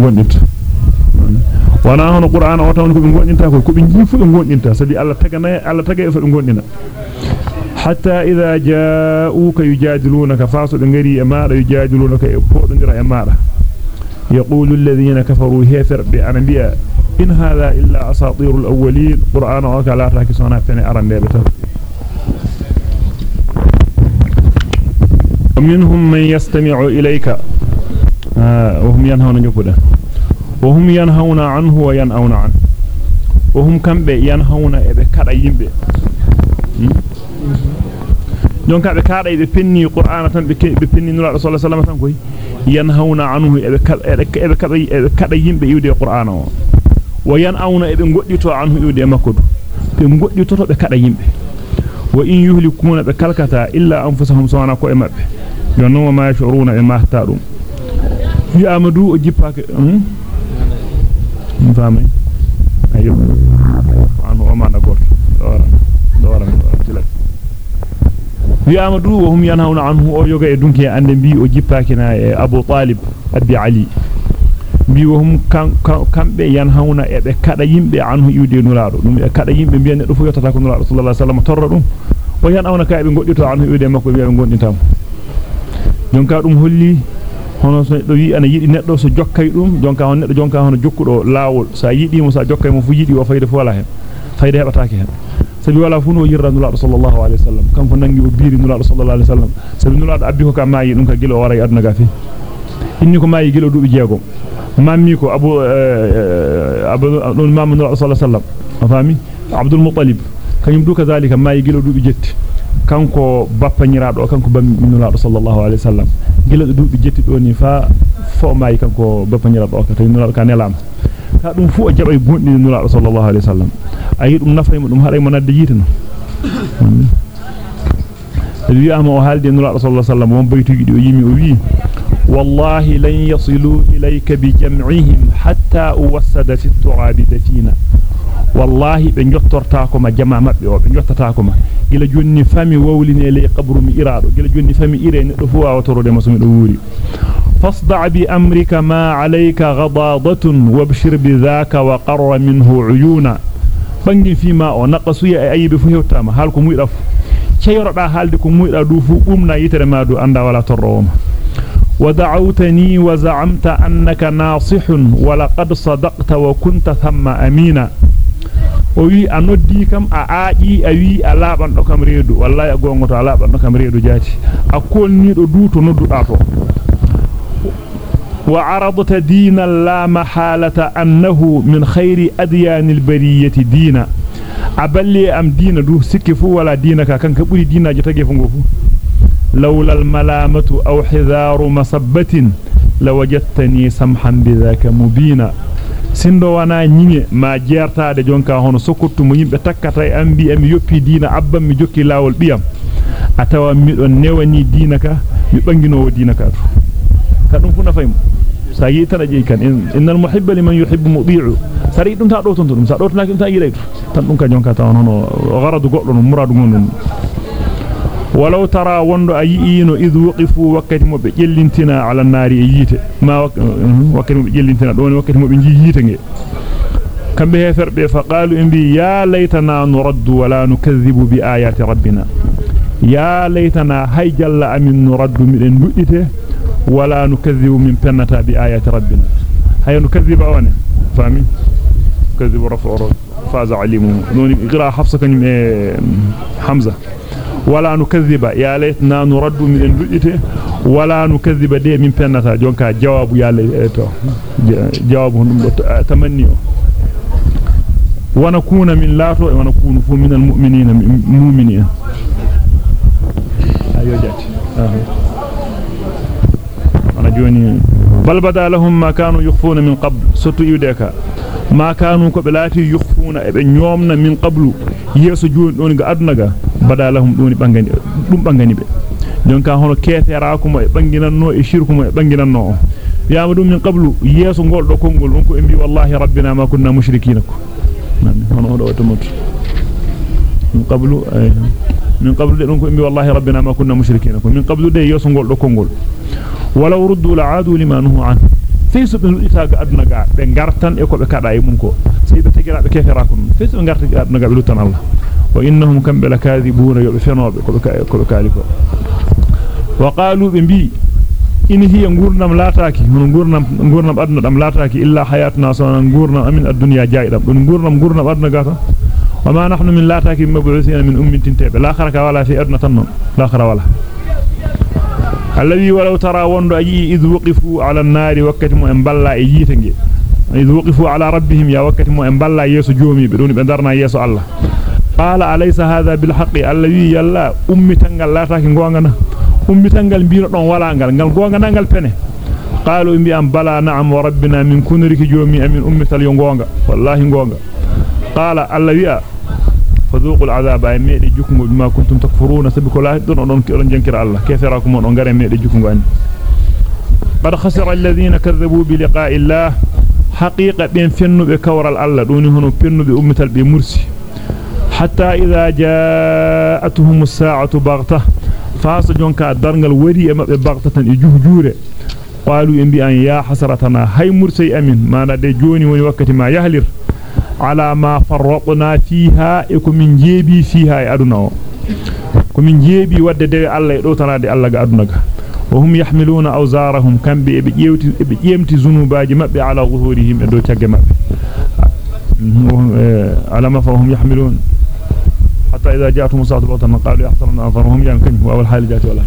gondinta wana hono qur'an o tan ko be gondinta ko ko be ji fu be gondinta sabi alla tagana alla tagay fa be gondina hatta idha ja'uka yujadilunaka fasu be ngari e maada yujadilunaka e podondira e maada يقول الذين كفروا هيفر بأنبياء إن هذا إلا أساطير الأولين قرآن وكا لا تحكي سونا ومنهم من يستمع إليك. آه، وهم ينهون نجبده وهم ينهون عنه وينأون عنه. وهم كم ينهون إبكار ينبي جون كعب كار إذا بني قرآن بني نور الله صلى الله عليه وسلم تنقوي ينهون عنه إبكار إبكار ينبي يودي قرآن وينأون إبن قدتو عنه يودي مكود بن قدتو بكار ينبي وإن يهلكون بكالكتا إلا أنفسهم سوانا قوي مبه e mabbe yonno ma yashuruna e mahta dum fi amadu o jippake hmm famay ayo anu o mana gorto dora dora tilak wi'ama du wa hum yanhauna anhu o yoga e dunki ande bi o jippakina e Abu Talib abi Ali bi wa hum kambe yanhauna e be kada yimbe anhu iwde nulaado dum e kada yimbe bi'en do fu yottata ko nulaado sallallahu alaihi wasallam torra dum o yanhauna ka be goddito anhu iwde makko bi'e gondintam jonka dum holli hono so do wi ana yidi neddo so jokkay dum jonka hon neddo jonka hono jokkudo laawol sa yidi mo sa jokkay mo fu yidi o fayde fu wala hen fayde hebataake hen sabi wala fu no yirra nulaado sallallahu alaihi wasallam kanko nangi o biiri nulaado sallallahu alaihi wasallam sabi nulaado abbi ko ka maayi dum ka gilo wara e aduna gafi inni ko maayi gilo dubi jeego mammi ko abu abu don mamma nulaado sallallahu alaihi wasallam afami abdul muttalib kanyum du kazalika maayi gilo dubi jetti kanko bappanyiraado kanko bammi nulaado sallallahu alaihi wasallam gilo dubi jetti do ni fa fo maayi kanko bappanyiraado ka tay nulaado ka nelama ka dum fu o jabay gondi nulaado sallallahu alaihi wasallam ayi dum nafay dum haray mo nadde yitino wi ama o halde nulaado sallallahu alaihi wasallam won baytugi di o yimi o wi والله لن يصلوا إليك بجمعهم حتى أوسد في التراب عابدتين والله بن يطرتاكما جمع مبئو بن يطرتاكما إلا جن فامي وولين إلي قبرم إرادو إلا جن فامي إرين إلفوا وطروا لمسهم الأولي. فاصدع بأمرك ما عليك غضاضة وابشر بذاك وقر منه عيونا. بن فيما ونقصوا يا أي بفهو التامة هالكم ويرف كي يربع هالدكم ويرادو فؤمنا يترمادو أندا ولا ترومه ودعوتني وزعمت أنك ناصح ولقد صدقت وكنت ثم أمينا. وي أنودي كم أعادي أوي ألابان كم ريدو. والله أقول ألابان كم ريدو جاتي. أقول نيدو دوتو ندو أتو. وعرضت دينا لا محالة أنه من خير أديان البرية دينا. أبلي أم دين دو سكفو ولا دينك كان كبري دينا جتاكي فنغفو. لولا الملامة أو حذار مصبة لوجدتني سمحا بذاك مبينا sindo wana nyinge ma jertaade jonka hono sokottu mo yimbe takkata e ambi am yoppi diina abbam mi jokki lawol biyam atawa mi don newani diina ka mi banginowo diina ka to kadum fu nafaymo sa yi tan aje kan innal muhibba liman yuhibbu mudi'u sari dum ta do ton dum sa do tan ta yirayto tan dum ka jonka ta hono gharadu goddo no muradu ngon ولو ترى وند أي إينو إذ وقفوا وقت مو على النار ييته ما أه، وقت مو بجلنتنا. دون وقت مو بجي ييته كم بهفر به؟ فقالوا إن بي يا ليتنا نرد ولا نكذب بآيات ربنا. يا ليتنا هاي جل أمن نرد من نديته ولا نكذب من فنتا بآيات ربنا. هاي نكذب وأنا فاهمين؟ كذب رفع فاز عليم نون اقرا حفصة إيه، حمزة. ولا نكذب يا ليتنا نرد من الدؤيته ولا نكذب دي من فنتا جونكا جواب يا ليتو. جواب تمنيو. ونكون من لاتو ونكون من المؤمنين مؤمنين. أيوه جات أنا جوني. بل بدا لهم ما كانوا يخفون من قبل. ستو يديكا ma kanu ko be lati yukhfuna e be nyomna min qablu yeso joni don ga aduna ga bada lahum doni bangani dum bangani be jonka hono ketera ko mo e banginanno e shirku mo e banginanno yaama dum min qablu yeso gol do kongol on ko e bi wallahi rabbina ma kunna mushrikina ko hono do to mot min qablu min qablu de dum ko imbi wallahi rabbina ma kunna mushrikeen ko min qablu de yoso gol do kongol walaw ruddu la'adu lima nuhu an feyso be itaga aduna ga be gartan e ko be kada e mum ko sey be tegira be kefera ko feyso be gartan aduna ga be lutan Allah wa innahum kam be lakadibuna yobe fenobe ko be ko be kali ko wa qalu be bi in hiya ngurnam laataaki hono ngurnam ngurnam aduna dam laataaki illa hayatuna sona ngurnam amin ad-dunya jaidam dum ngurnam ngurnam aduna gata wa ma nahnu min laataaki mab'uthina min ummin tintebe la kharaka wala fi aduna tan la khara wala alladhi walau tara wondo ayi id waqifu ala an-nari wakati mo en balla e yitange id waqifu ala rabbihim ya wakati mo en balla yeso joomi be doni be darna yeso Allah qala alaysa hadha bil haqqi alladhi yalla ummi tangal laataaki gonga na ummitangal biino don wala ngal ngal gonga nangal pene qalu bi am bala na'am wa rabbina min kunriki jomi amin ummital yo gonga wallahi gonga فذوقوا العذاب أي ميدي جوكمو بما كنتم تكفرون. سبكوا الله. دون دون كيرون جنكر الله. كيف راكم دون غاري ميدي جوكمو ان بعد خسر الذين كذبوا بلقاء الله حقيقة بين فنو بكورال الله دون هنو فنو بامتال بمرسي حتى إذا جاءتهم الساعة بغتة فاس جونكا دارغال وري ام بغته تن جوه جوره. قالوا إن بي ان يا حسرتنا. هاي مرسي أمين. ما نادي جوني وني وقت ما يهلر. E e de Allah e do tanade Allah ga aduna ga wa hum yahmiluna awzarahum kambe e be jewti e be jemti zunubaji mabbe ala zuhurihim e do tagge mabbe ala ma fa hum yahmiluna حتى إذا جاءتهم الساعة بغتة قالوا يحصرنا أنظرهم يعني كنه وأول حال جاءت ولا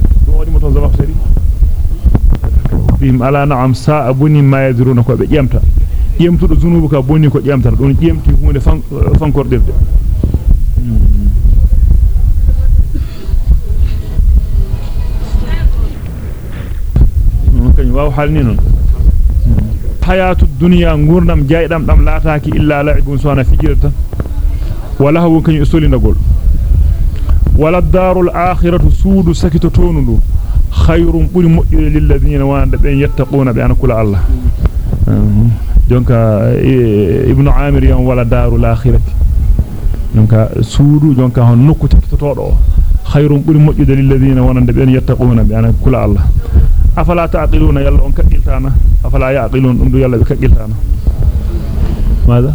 بهم على نعم ساء بني ما يذرون كو يمتو ذنوبك بني كو يامتا دون يمتي هونde فانكور ديرde kany waaw hal ni non hayatu dunya ngurnam jaydam dam laataaki illa la'ibun sona fijirta wala hawo kany usolindagol wala darul akhiratu suudu sakito tonundu khayrun buri moƴƴude lil ladina wanda be yattaquna be an kula allah donc ibnu amir yan wala darul akhirati donc suudu donc hon nokku takitotodo o khayrun buri moƴƴude lil ladina wanda be yattaquna be an kula allah afala taqiluna yalla on kadiltana afala yaqilun dum yalla be kadiltana ماذا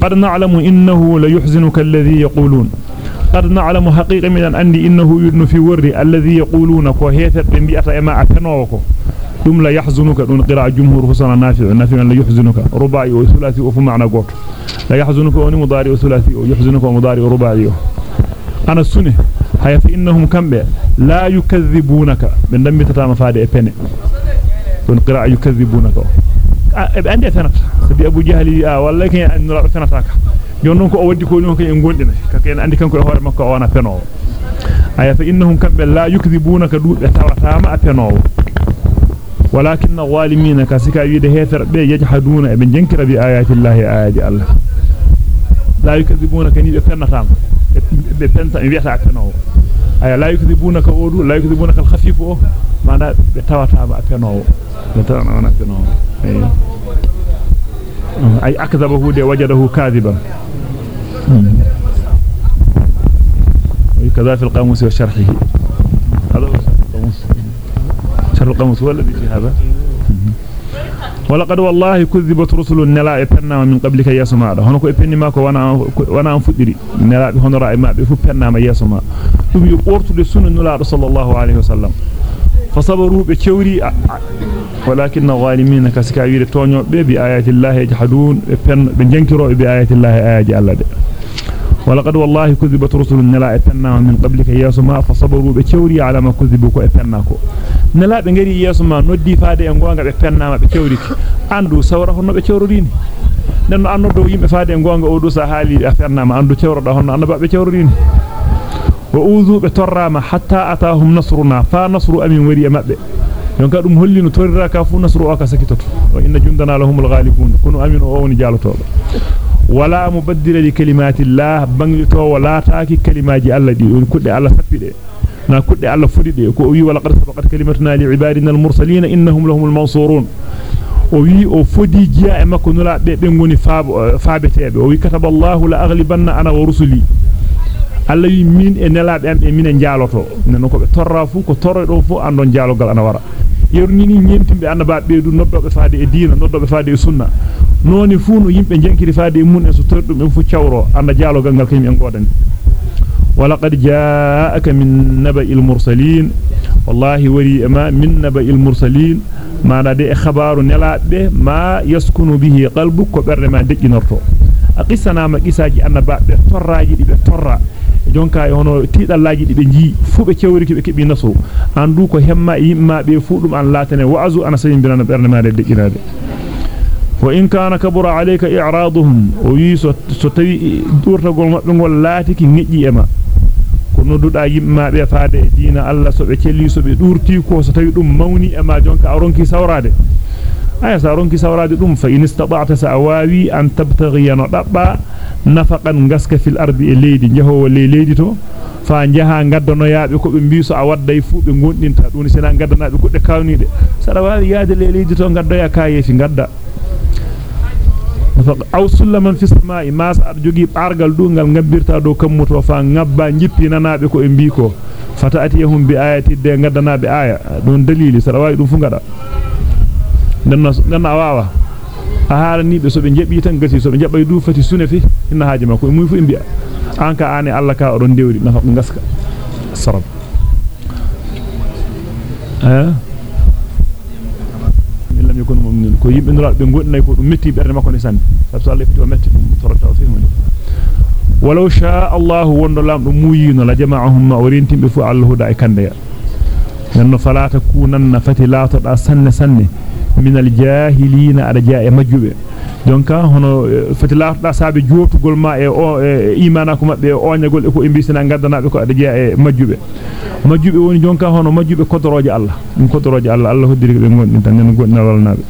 قد نعلم إنه ليحزنك الذي يقولون قد نعلم حقيقة من أن إنه يدن في ور الذي يقولون كو هيثر بمئة إما أتنوكو ثم لا يحزنك دون قراءة جمهور حسنا نافع نافع لا يحزنك رباعي وثلاثي وفي معنى قوت لا يحزنك وني مضاري وثلاثي ويحزنك ومضاري ورباعي أنا السنة هيا فإنهم كم لا يكذبونك من دم تتام فادي إبني دون قراءة يكذبونك ebe ande fenata sabi abu jahli a walla ken an nura fenata ka jonnon ko o waddi ko non ko en gondina ka ken andi kanko e hoore makko o wana fenowo aya fa innahum kambe la yukdhibunaka dube tawata ma fenowo walakin ولكن الظالمين كاسكا يده هتر بي يجحدون ابن جنكر بي آيات الله آيات الله. لا يكذبونك نيد فنتام بيتنتا بيتا فنو أي لا يكذبونك اودو لا يكذبونك الخفيف ما دا بتواتا با فنو نتانا أنا فنو أي. أي أكذبه دي وجده كاذبا. كذا في القاموس وشرحه. هذا القاموس هو الذي في هذا؟ ولقد والله كذبت رسل نلا ابنا من قبلك يا سما هنكو ابني ماكو وأنا وأنا انفدري نلا هون رأي ما بي فبنا ما يا سما دum yu qortude sunan nula sallallahu alaihi wasallam فصبروا بكوري ولكن الظالمين كسكاوير تونيو بآيات الله يجحدون بن بنجنكروا بآيات الله آيات الله. ولقد والله كذبت رسل النلاء اثنا من قبلك يا سما فصبروا بتشوري على ما كذبوك اثناكو نلاء بنغري يا سما نودي فاده ان غونغا اثنا ما بتشوريك. أندو سورا هو بتشوريني. نن أندو دو يمبه فاده ان غونغا أودو سا حالي اثنا ما أندو تشورو دا هون اندو بتشوريني. وأوذو بتراما حتى أتاهم نصرنا فنصر أمين وري مبه دونك دوم هولي نو تورراكا فو نصر أوكا سكيتو وإن جندنا لهم الغالبون. كونوا أمين اوني جالتو wala mubaddila li kalimati llah banglito wala taaki kalimaji alla di on kudde alla sappide na kudde alla fudide ko wi wala qad sabaqat kalimatuna li ibadina al mursalin innahum lahumul mansurun o wi o fodi jiya e makko nula be be ngoni faabo faabetebe o wi kataballahu la aghlibanna ana wa rusuli alla wi min e nelaabe am e min e jaaloto neno ko be yernini ñentimbe annaba beedu noddobe faade e diina noddobe faade e sunna noni fu no yimbe jankiri faade e mun e so tordum en fu cawro anda jaalogal ngal kaymi en godani ولقد جاءك من نبأ المرسلين والله ولي ما من نبأ المرسلين ما نادي خبار نلابه ما يسكن به قلبك وبر ما دجنرتو aqissana ma qisaaji annabaabe torraaji dibe torra jonka e hono tiidallaji dibe ji fu be cewriki be kebi naso andu ko hemma yimma be fu dum an latane wa'azu ana sayimbirana berne maade dejjinaade wa in kana kabura alayka i'raduhum o yiso so tawi durtagol mabbe gol laatiki ngejji ema ko nodduda yimma be faade diina Allah so be celli so be durti ko so tawi dum mawni ema jonka aronki sawrade aya sa ronki sawrade dum fa in istata'ta sa'awi an tabtaghi no dabba nafaqan gaska fil ardi e leydi jahowo le leydi to fa jaha gaddano yaabe ko be mbiso a wadday fu be gondinta dum sina gaddanaabe kudde kawnide sada waawi yaade le leydi to gaddoya kayefi gadda aw sullaman fi samaa'i mas ar jogi bargal dungal ngabbirta do kammuto fa ngabba jippi nanaabe ko e mbi ko fata atiyahum bi ayati de gaddanaabe aya don dalili sada waawi dum fu ngada denno ganna waawa a haalani be so be anka ane alla ka odon dewri nafa ngaska sarab eh Allah fiti o metti dum torata fi mun ولو شاء الله وند لام دو مويino la jama'ahum fu Allah huda e kande ya nanno fala takunanna fati la to da sanne sanne min aljahilina ada jaa e majjube donka hono fati laafda saabe jootugol ma e o imana ko mabbe o nyagol e ko e bisina gaddanabe ko ada jaa e majjube majjube woni jonka hono majjube kodoroje Allah dum kodoroje Allah Allah hoddiri be gondin tan nen gondina walnaabe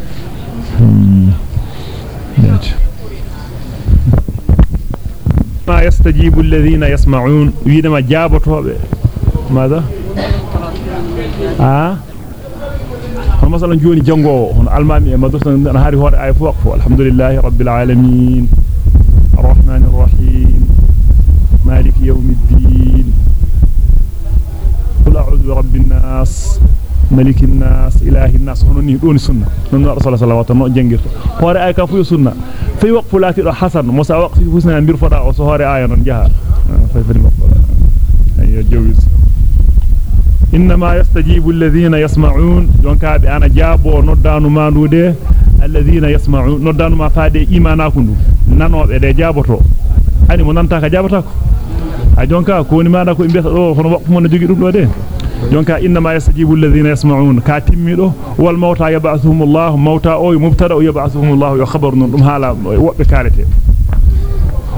ما يستجيب الذين يسمعون ويدما جابتوبه ماذا آه مثلا جوني جانغو هون المامي مدرسه أنا هاري هور اي فوق الحمد لله رب العالمين الرحمن الرحيم مالك يوم الدين قل اعوذ برب الناس ملك الناس اله الناس هون ني دون سنه نون رسول الله صلى الله عليه وسلم جانغير هور اي كفو سنه في وقف لاتي حسن موسى وقف في حسن بير فدا أو سو هور اي نون جها في في أيوه جوز إنما يستجيب الذين يسمعون جونكا بي أنا جابو نودانو ماندوده الذين يسمعون نودانو ما فادي ايماناكو دو نانوبه de jaboto ani mo nanta ka jabata ko woni maada ko mbiyata do hono wakko mon jogi dum do de jonka inma yastajibu alladhina yasma'un ka timmido wal mauta yab'athuhum Allah mauta o mubtada yab'athuhum Allah yo khabarun dum hala wobbe kalete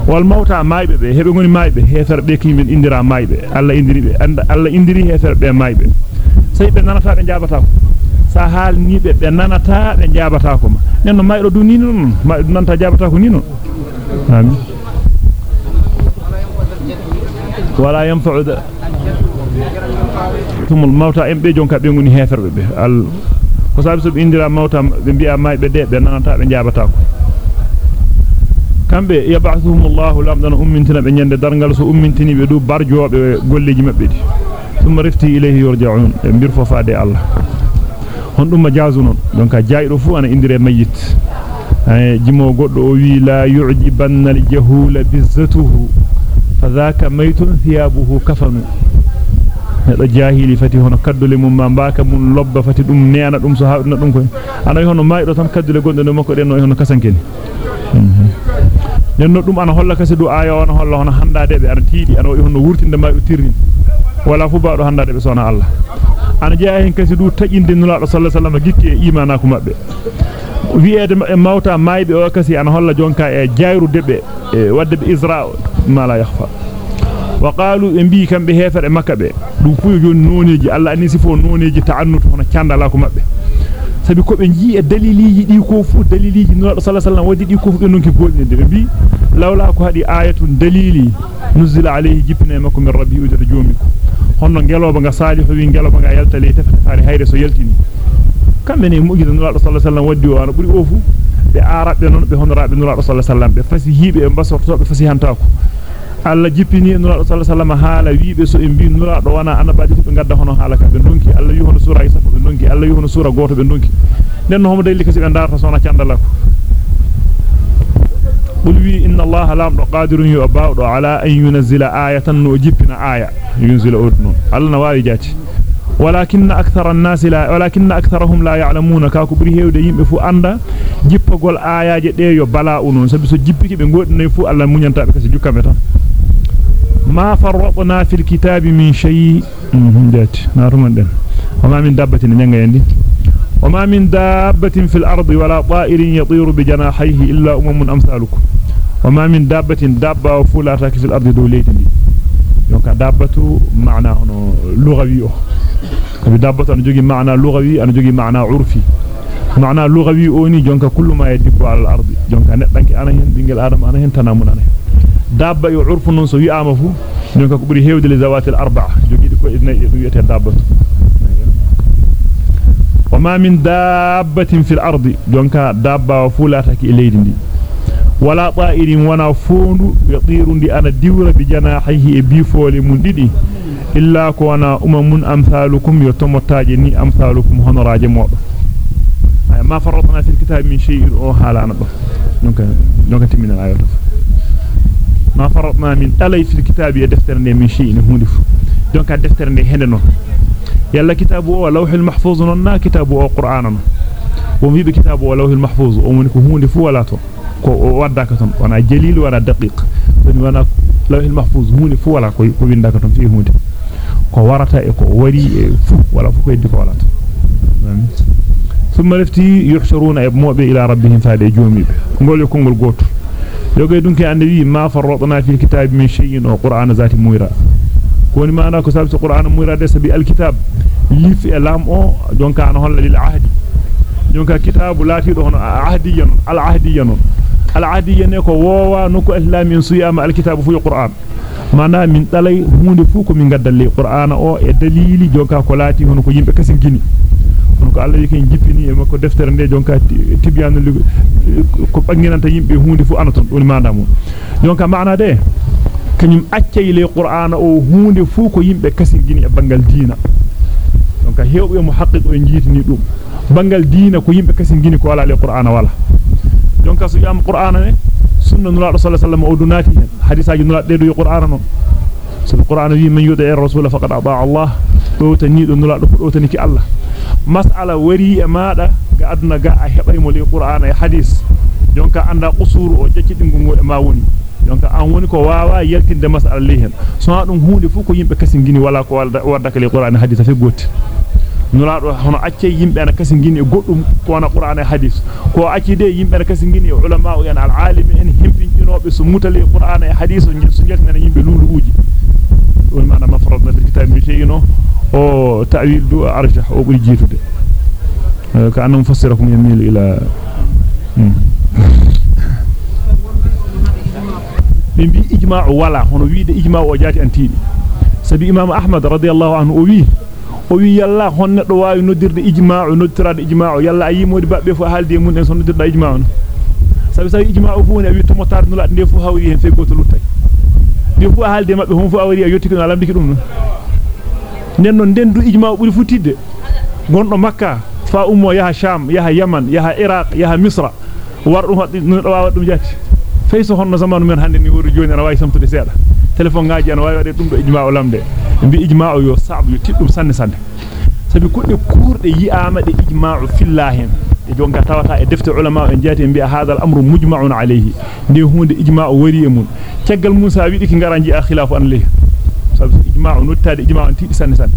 والموتى مايبه به هبغوني مايبه هيتر بكي من اندرا مايبه الله اندري بي الله اندري هيتر به مايبه سيبه نانتا به جاباتاكو سا حال نيبه به نانتا به جاباتاكو ما نينو مايرو دو نينو ما نانتا جاباتاكو نينو امين ولا ينفع ثم الموتى ام بي جونكا بيغوني هيتر به ال ko sabisu indira mawtam be bi'a maybe de be nanata be jabataako kambe yab'athuhum Allah lamdan ummintina be nyande dargal so ummintini be du barjoobe golleji mabbe di thumma rifti ilayhi yurja'un e bir fofaade Allah hon dum majazu non donc jaydo fu ana indire mayit ay jimo goddo o wi la yu'jibanna al-jahula bizzatuhu fadhaka maytun thiyabuhu kafanu nedo jahili fati hono kaddule mum ma mbaka mun lobba fati dum neena dum so hawdina dum ko ana hono maydo tan kaddule gonde no makko den no hono kasankeni nenno dum ana holla kasi du aya on holla hono handade be ar tiidi ana hono wurtinde ma do tirni wala fu baado handade be sona Allah ana jeya hen kasi du tajinde nulaado sallallahu alaihi wasallam gikke e imana ko mabbe wi'ede e mawta maybe o kasi ana holla jonka e jayru debbe e wadde be isra ma la yakhfa wa qalu e mbi kambe hefere makka be dum fu joni noneji Allah anni sifo noneji ta'annut hono ciandala ko mabbe sabi ko be ji e daliliji di ko fu daliliji nulaado sallallahu alaihi wasallam wadi di ko fu be nonki golnide be bi lawla ko hadi ayatun dalili nuzila alayhi jibna makum min rabbi ujata jomiko honno ngeloba nga salihu wi ngeloba nga yaltale tefata faari hayre so yaltini kambe ne mu'jiza nulaado sallallahu alaihi wasallam waddi o ana buri ofu be arabe non be honorabe nulaado sallallahu alaihi wasallam be fasi hibe e basorto be fasi hantako alla jippini nulaado sallallahu alaihi wasallam haala wiibe so e mbi nulaado wana annabaadi be gadda hono haala ka be donki alla yu hono sura isa be donki alla yu hono sura goto be donki den no homo dalli kasi be darata sona ciandala ko قل وي إن الله لا قادر يباود على أن ينزل آية وجبنا آية ينزل أردن على نواوي جاتي ولكن أكثر الناس لا ولكن أكثرهم لا يعلمون دي يمبه فو أندا yo bala'u non sabi so jippiki be godinay fu Allah munyanta be kasi jukkabe tan ما فرطنا في الكتاب من شيء. جات. نارمدن وما من دابة نجعندي وما من دابة في الأرض ولا طائر يطير بجناحيه إلا أمم أمثالكم. وما من دابة دابة وفولا تاكي في الأرض دوليتين يوكا دابة معنى لغوي كبي دابة نجوغي معنى لغوي نجوغي معنى عرفي. معنى لغوي أوني جونك كل ما يدب على الأرض. جونك نتنك أنا هن بنجل آدم أنا هن تنامون أنا هن. Dabba yo urfu non so wi'ama fu jonka ko buri hewde li zawatil arba'a jogi ko idna wi'ete dabbatu. وما من دابة في الأرض جونك دابة وفولاتك إليه دي ولا طائر ونا فوند يطير دي أنا ديور بجناحيه بيفول من دي إلا كوانا أمم أمثالكم يتمتاجني أمثالكم هنراج موضة ما فرطنا في الكتاب من شيء أو حالا نبا ما فرق ما من ألي في الكتاب يدفترن من شيء نهونف دونك الدفترن هنا يلا كتابه ولوح المحفوظ ننا كتابه وقرآن ومي بكتابه ولوح المحفوظ ومنك هونف ولا وداك تن وأنا جليل وأنا دقيق. وأنا لوح المحفوظ هونف ولا كوين داك تن في هونف كوارتا اكو وري ولا فكو يدفع ولا ثم رفتي يحشرون ابموا إلى ربهم فهذا يجوم يبه قول يكون قول yoge dunke ande wi ma farradna fil kitab min shay'in wa qur'ana zati muira koni maana ko sabi qur'ana muira de sabi al kitab lif e lam o donka an holla lil ahdi donka kitabu latido hono ahdiyan al ahdiyan al ahdiyan ko wowa noko islamin suyama al kitabu fu qur'an mana min dalay hunde fu ko min gaddalle qur'ana o e dalili jonka ko lati hono ko yimbe kasin gini hono ko Allah yake jippini e makko deftere nde jonka tibyanu ko banginanta yimbe hunde fu anaton doni manda mun jonka maana de kanyum accay le qur'ana o hunde fu ko yimbe kasin gini e bangal diina donc hewbe muhaqqiq o jitini dum bangal diina ko yimbe kasin gini ko wala le qur'ana wala donc so yam qur'ana ne sunna nula sallallahu alaihi wasallam o dunati hen hadisaaji nula de do qur'ana non so qur'ana wi man yuda rasul faqad ata allah do tani do nula do do tani ki allah mas'ala wari e maada ga aduna ga a hebay mo le qur'ana e hadis donc anda qusur o jaccidi ngungo e ma woni donc an woni ko waawa yaltinde mas'ala li hen so dum hunde fu ko yimbe kasin gini wala ko wadda kale qur'ana hadith fe gotti nulaado hono acce yimbe na kasin gini e goddum ko na qur'ana hadith ko acci de yimbe na kasin gini e ulama o yana al alim en himpinjinobe so mutale qur'ana e hadith so jeltana yimbe lulu uji wal maana mafradna fil kitab bi shay'ino yamil ila min bi ijma'u wala hono wiide ijma'u o jaati antiidi sabi imam ahmad radiyallahu anhu o wi o wi yalla hon neddo waawi noddirde ijma'u noddirade ijma'u yalla ayi modi babbe fu haalde mun en so noddirda ijma'u sabi sabi ijma'u fu ne wi to motar nula nde fu hawri hen fe goto luttay nde fu haalde mabbe hon fu awri yotti ko alamdiki dum nen non den du ijma'u buri futidde gondo makka fa ummo yaha sham yaha yaman yaha iraq yaha misra wardum waddi no waawa dum jatti feyso honno zamanu men hande ni wori joni ana wawi samtude seeda telephone ngaaji ana wawi wade dum do ijma o lamde bi ijma o yo sabu yo tiddum sanne sanne sabi kudde kurde yi'ama de ijma fillahi e jonga tawata e defte ulama en jati bi hadal amru mujma'un alayhi de hunde ijma o wari e mun ceggal musa wi diki ngaranji a khilafu an leh sabi ijma o nottade ijma on tiddi sanne sanne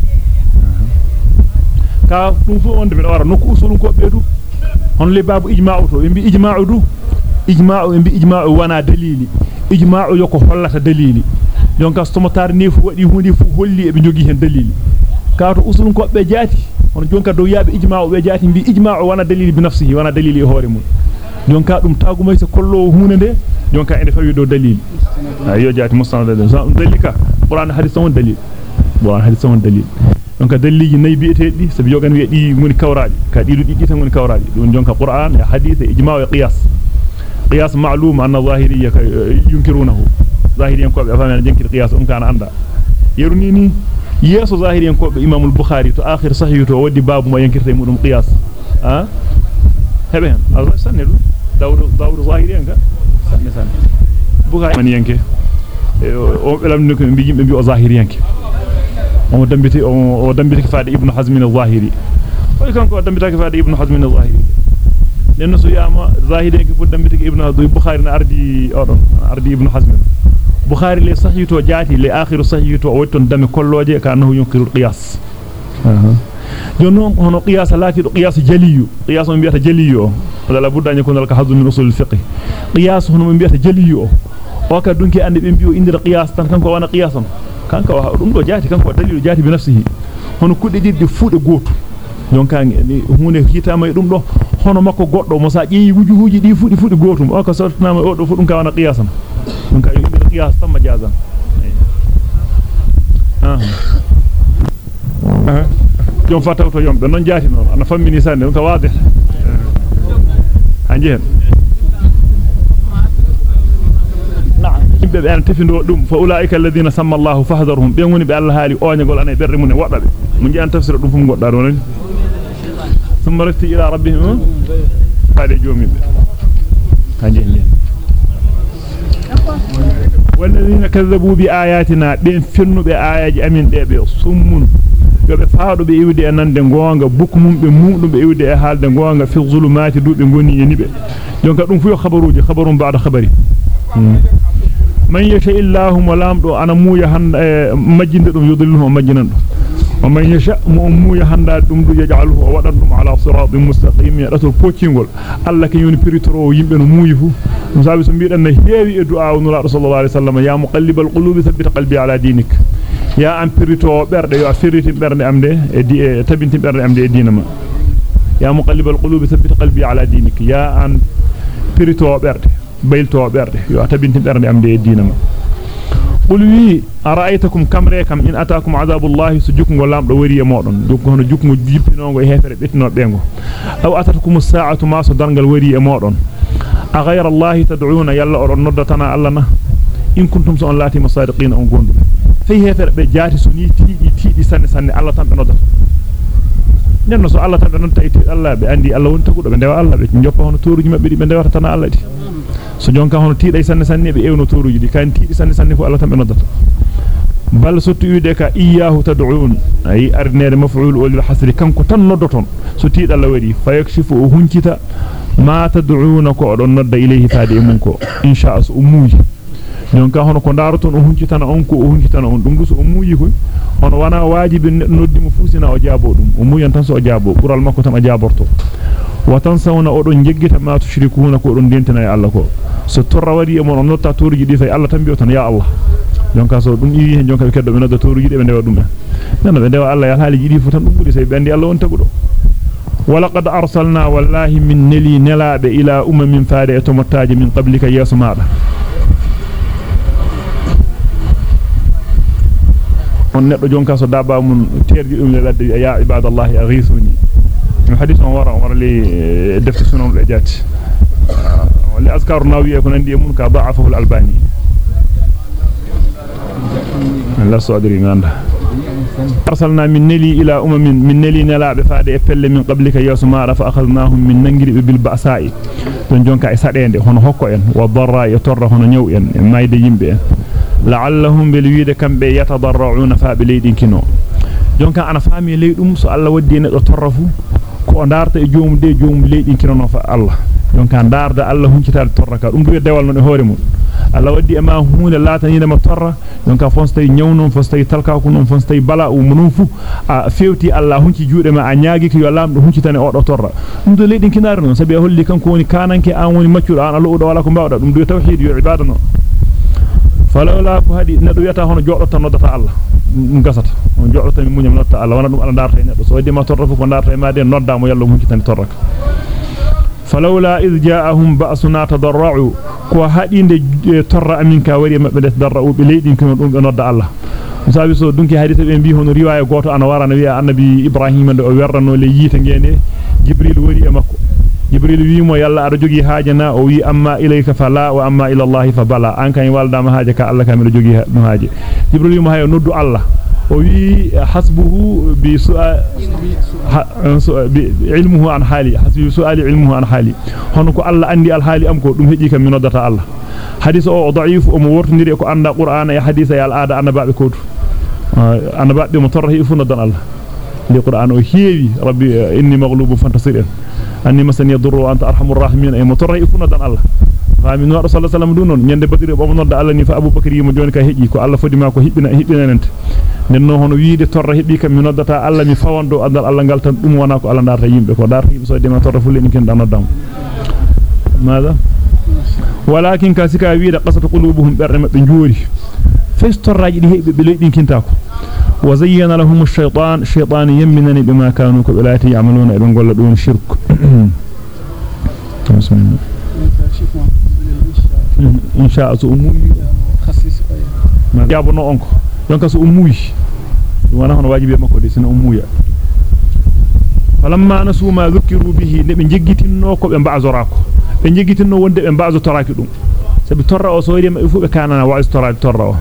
ka dum fu on de mi wara nokku usulun ko beedu hon le babu ijma o to bi ijma du ijma'u bi ijma'u wana dalili ijma'u yoko hollata dalili donc astomotar ni fu wadi hunde fu holli e be jogi hen dalili kaato usulun ko be jaati on jonka do yaabe ijma'u be jaati bi ijma'u wana dalili bi nafsihi wana dalili e hore mun jonka dum tagumay se kollo hunde de jonka ene fawi do dalili ayo jaati mustanad dalika qur'an hadith on dalil qur'an hadith on dalil donc daliliji nay bi'eteedi sabi jogan wi di ngoni kawraadi ka di didi tan ngoni kawraadi dum jonka qur'an ya hadith e ijma' wa qiyas qiyas ma'lum anna zahiriyya yunkirunahu zahiriyan ko be famen jenkir qiyas um kana anda yeruni ni yeso zahiriyan ko be imam al-bukhari to akhir sahih to wadi babu ma yankirta mudum qiyas ha hebe hen allah sanne dum dawru dawru zahiriyan ka sanne sanne bukhari man yanke o be lamni ko bi yimbe bi o zahiriyanke o dambiti o dambiti faade ibnu hazm al-zahiri o kanko dambita faade ibnu hazm al-zahiri nenno so yama zahiri ke fu dambiti ibnu hazm bukhari na ardi odon ardi ibnu hazm bukhari le sahih to jaati le akhiru sahih to wotton dami kolloje ka annahu yunqiru qiyas jonno hono qiyas lati do qiyas jaliyu qiyas on biata jaliyu wala buddañe ko dal ka hadu min usul fiqh qiyas hono mo biata jaliyu o ka dunki ande be biyo indira qiyas tan kanko wana qiyasan kanko dum do jaati kanko dalilu jaati bi nafsihi hono kudde diddi fuude goto jonka hunde hitama dum do hono makko goddo mo sa jeeyi wujuhuji di fuudi fuudi gotum o ka sortanama o do fu dum ka wana qiyasan dum ka indira qiyas tamma jazan ah ah يوم فاتوته يوم بنون جاتي نور أنا فهم من إنسان أنت واضح. هنجيهم نعم. بب أنا تفهم دوم فأولئك الذين سمى الله فحذرهم بيموني بأله هالي أوان يقول أنا يبرموني وقت بي من جاء أن تفسر دوم فهم قدارون ثم رفت إلى ربهم قال يجوم هنجيهم والذين كذبوا بآياتنا بين فنو بآيات أمين دي بي yobe faado be iwde anande gonga bukumum be mudum be iwde e haalde gonga fi zulumati dubbe goni yenibe jonka dum fu yo khabaruji khabarum ba'da khabari man yasha illahu malamdo ana muuya handa majjinde dum yudilluhu majjinan dum wa man yasha muuya handa dum du yaj'aluhu wadan dum ala siratin mustaqim yadatul poccingol alla ke yoni piritoro yimbe no muuyi fu musabi so biidan na heewi e du'a nura sallallahu alaihi wasallam ya muqallibal qulubi thabbit qalbi ala dinik ya am pirito berde yo firiti berde amde e di e tabinti berde amde e dinama ya muqallibal qulubi thabbit qalbi ala dinik ya an pirito berde baylto berde yo tabinti berde amde e dinama qul wi ara'aytakum kamre kam in ataakum azabullahi sujukgo lamdo wari e modon jukko hono jukgo jippinongo e hefere betino bengo aw atatakum as-sa'atu ma so dangal wari e modon a ghayra allahi tad'una yalla oron noddatana allana in kuntum so lati masadiqin on fay hefere be jaati so ni tiidi tiidi sanne sanne alla tan be noddata nenno so alla tan be non tayti alla be andi alla won tagudo be dewa alla be joppa hono toruji mabbe di be dewata tan alla di so jonka hono tiiday sanne sanne be ewno toruji di kan tiidi sanne sanne fu alla tan be noddata bal sottu yude ka iyyahu tad'un ay arnere maf'ul wal hasri kanko tan noddoton so tiida alla wari fayakshifu hunkita ma tad'una ko don nodda ilayhi taade mun ko insha Allah umuji jonka hono ko daroton o huncitana on ko o huncitana on dum so o muuyi ko hono wana wajibi noddi mo fusina o jaabo dum o muuyan tan so o jaabo bural makko tan o jaaborto wa tansawna o don jeggita ma tushrikuuna ko don dentina e Allah ko so torra wadi e mon on notta toruji di fay Allah tan biyo tan ya Allah jonka so dum iwi hen jonka be keddo be nodda toruji de be dewa dum nan be dewa Allah ya haliji di fu tan dum buri sey be andi Allah on tagudo ولقد أرسلنا والله من نلي نلاب إلى أمم فارئة متاج من قبلك يا سماده on neddo jonka so daba mun terdi dum le ladde ya ibadallahi aghisuni no hadith on wara wara li defte sunan be jatti wali azkar nawiya ko nandi mun ka da'afahu al-albani la sadri nganda arsalna min nali ila umamin min nali nala be faade e pelle min qablika yasma fa akhadnahum min nangiri bil ba'sa'i don jonka e sadende hono hokko en wa darra ya torra hono nyaw en e mayde yimbe en leydum so Allah waddi ne do torrafu ko darta e joomum de joomum leydin kino no fa Allah jonka darda Allah huncitaade torraka dum du dewal non e hoore mun Allah waddi e ma huunde laatani ma torra jonka fonstay nyawnon fonstay talka ko non fonstay bala o munum fu a fewti Allah hunci juude ma a nyaagi ko yo lamdo huncitane o do torra dum do leydin kinaare non sabi holli kanko woni kananke an woni maccudo an Allah do wala ko bawda dum do tawhid yo ibada non falawla ko hadi neddo wiata hono joddo tan noddata Allah dum gasata on joddo tan munyam noddata Allah wana dum ala darta e neddo so waddi ma torra fu ko darta e ma de nodda mo yalla hunci tan torraka falawla iz ja'ahum ba'suna tadarra'u ko hadinde torra amin ka wari mabbe det darra'u be leydin kino dum be nodda Allah sabi so dunki hadith be bi hono riwaya goto ana warana wi annabi ibrahim ndo o werrano le yita ngene jibril wari e makko جبريل ويما يلا ارجوغي حاجهنا أو وي اما اليك فلا واما إلى الله فبلا ان كان والدا ما حاجهك الله كامل جوغي حاجة جبريل ويما نودو الله أو وي حسبه بسؤال علمه عن حالي حسبه سؤال علمه عن حالي هنكو الله عندي الحالي امكو دوم هجي كان من دتا الله حديث أو ضعيف أو مورتنيري كو اندا قران اي حديث يال ادا أنا بابي كوتو أنا بابي مترهيفو ندان الله لي قران أو هيوي ربي اني مغلوب فانتصر anni masani yadurru anta arhamur rahimin e mo torrahi fu noddan allah fami no rasul sallallahu alaihi wasallam nyande badiri bo mo nodda allah ni fa abubakar yimo joni ka heji ko allah fodi ma ko hibbina hibbinanente den no hono wiide torra hebi kam mi noddata allah mi fawando andal allah gal tan dum wona ko allah darta yimbe ko darta yimbe so de ma torra fulle ni ken dan noddam ماذا ولكن كاسكا ويدا قصت قلوبهم برم بنجوري فاستراجي دي هيبه بليدين كنتاكو وزين لهم الشيطان شيطان يمنني بما كانوا كبلاتي يعملون إذن قول لدون شرك. إن شاء أموي خصيص يا ابن أنك ينكس أموي وأنا هنا واجب يا مكودي سنة أموي فلما نسوا ما ذكروا به نبن جيجيتنو كبن بعض راكو. بن جيجيتنو وندبن بعض تراكدون sabi torra o so yima fu be kanana wa istoraki torra o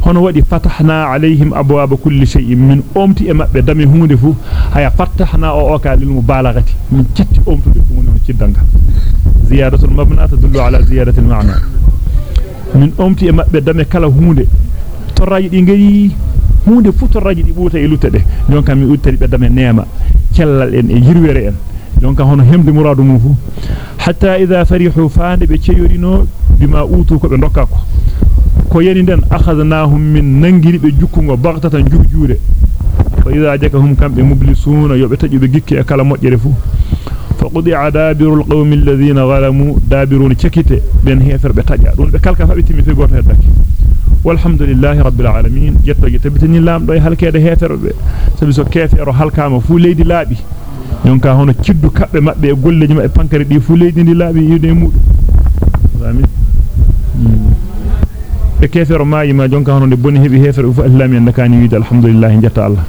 hono wadi fatahna alaihim abwaaba kulli shay'in min omti e mabbe dami hunde fu haya fatahna o o ka lil mubalaghati min citti omtude fu woni ciddanga ziyadatul mabna tadullu ala ziyadatil ma'na min omti e mabbe dami kala hunde torraji di ngari hunde fu torraji di buuta e luttade jonka mi uttari be dame neema cellal en e yirwere en jonka hono hemde muradu mum fu hatta idha farihu faande be ceyorino bima utu ko be dokkako ko yani den akhadnahum min nangiri be jukkungo baghtatan jurjuure fa idha jakahum kambe mublisuna yobe tajibe gikke e kala mojjere fu faqudi adabirul qawmi alladhina zalamu dabirun chakite ben hefer be tajja dun be kalka fabitimi fe goto heddaki والحمد لله رب العالمين جتو جتبتني لام دو halkede heferbe sabi so kefero fu leydi laabi yonka hono ciddu kabbe mabbe golleji mabbe pankare di fu leydi ndi laabi yude mudum amin be kefero maayi ma jonka hono de boni hebi hefere fu islami en kani wiide alhamdulillah jatta allah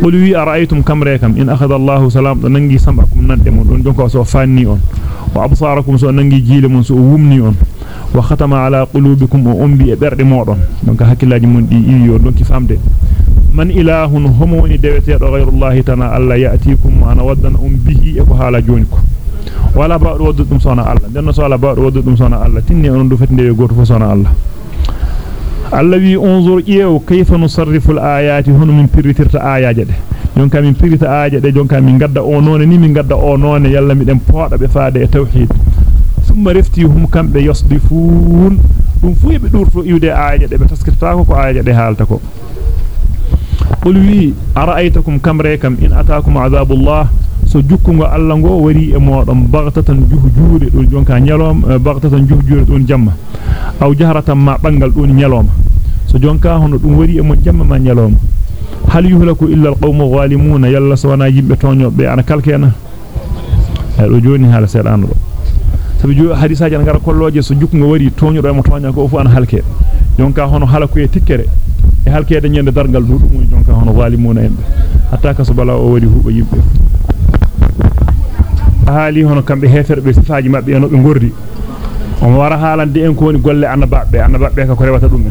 qul wi ara'aytum kam rekam in akhadha allah salam do nangi sambakum nande mon don jonka so fanni on wa absarakum so nangi jile mon so wumni on wa khatama ala qulubikum wa umbi e berde modon donc hakkilaji mun di iwi don ki famde من إله همون دويتير غير الله تنا ألا يأتيكم أنا ودن أم به إكو حالا جونكو ولا بأر وددتم صانا ألا. دينا سوالا بأر وددتم صانا ألا. تني أنو دفتن دي غرف صانا ألا. الذي انظر إيه كيف نصرف الآيات؟ هنو من بريتر آيات ده يونكا من بريتر آيات ده يونكا من قد أونون ني من قد أونون يلا من انبوات بفادة توحيد ثم رفتهم كم بيصدفون ثم فوي بدور فوق يودي آيات ده بتسكرتاكو كو قل وي أرأيتكم كم ريكم إن أتاكم عذاب الله؟ سجككم وألنغ وري موارم بغتة جهجورة جونكا نيلوم أه، بغتة جهجورة جمع. أو جهرة ما بنغل أون نيلوم. سجونكا هنو وري موجمع ما نيلوم. هل يهلكوا إلا القوم غالمون يلا سوانا يمب تونيو بيانا كالكينا. الوجوني هالا سيران سبجو حديثة جانغار كل وجه سجككم وري تونيو رأي متوانيو فوان هالكي جونكا هنو هالكو يتكري e halkede nyande dargal dudum jonka hono zalimuna en hatta ka so bala o wari hubo yimbe haali hono kambe heferbe sifaaji mabbe en no be gordi on wara haalande en ko woni golle annabaabe annabaabe ka ko rewata dum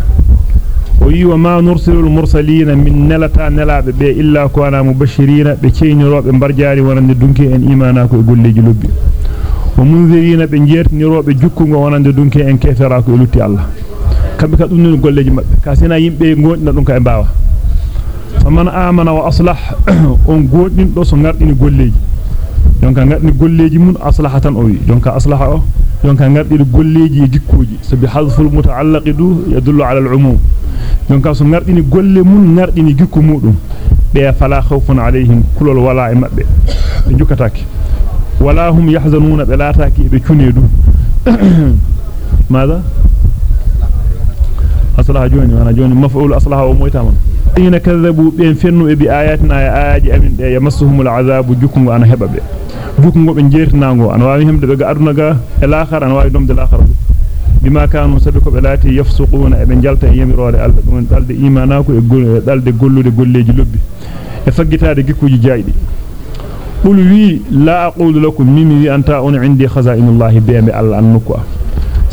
o yi wa ma nursilul mursalina min nalata nalabe be illa ko ana mubashirina be ceyniroobe barjaari wonande dunki en imana ko e golleji lobbi wa munzirina be jertinirobe jukkungo wonande dunki en kefera ko lutti Allah kambe ka dum non golleji mabbe ka sina yimbe gondina dum ka e baawa faman amana wa aslah on gondin do so ngardini golleji jonka ngardini golleji mun aslahatan o wi jonka aslaha o jonka ngardini golleji e dikkoji sabi hazful mutaallaqidu yadullu ala al-umum jonka so ngardini golle mun ngardini gikku mudum be fala khawfun alayhim kulul wala e mabbe be jukataake ولا هم يحزنون بلاتاكي بكنيدو ماذا أصلها جوني وأنا جوني مفعول أصلها ومويتاما إن كذبوا بين فنوا بآياتنا آيات أمين يمسهم العذاب جكم وأنا هبب جكم وبن جيرتناغو أنا واوي هم دبقى أرنغا الآخر أنا واوي دوم دلاخر bima kanu sabiko be lati yafsuquna e be jalta e yamirode Allah dum dalde imanako e dalde gollude golleji lobbi e faggitaade gikkuji jaydi qul wi la aqulu lakum mimi wi anta on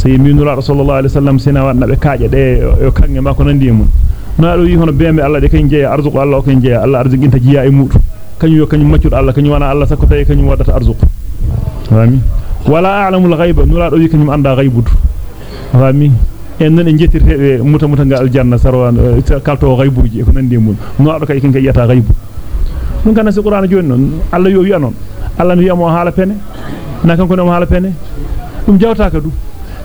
indi khazainullahi bi Allah annuko sey minura sallallahu alaihi wasallam sina wadna be kaaje de yo kange mako nandi mun na do wi hono bembe Allah de kany jeya arzuqu Allah kany jeya Allah arzuqinta jiya e mudu kany yo kany maccud Allah kany wana Allah sakko tay kany wadata arzuqu fami wala a'lamu al-ghaiba nura do wi kany anda ghaibudu fami en non en jettirtebe muta muta ga aljanna sarwan kalto ghaibuji ko nandi mun no do kay kany yata ghaibu dum kana si qur'an joni non Allah yo wi anon Allah wi amo hala pene na kanko no hala pene dum jawta ka du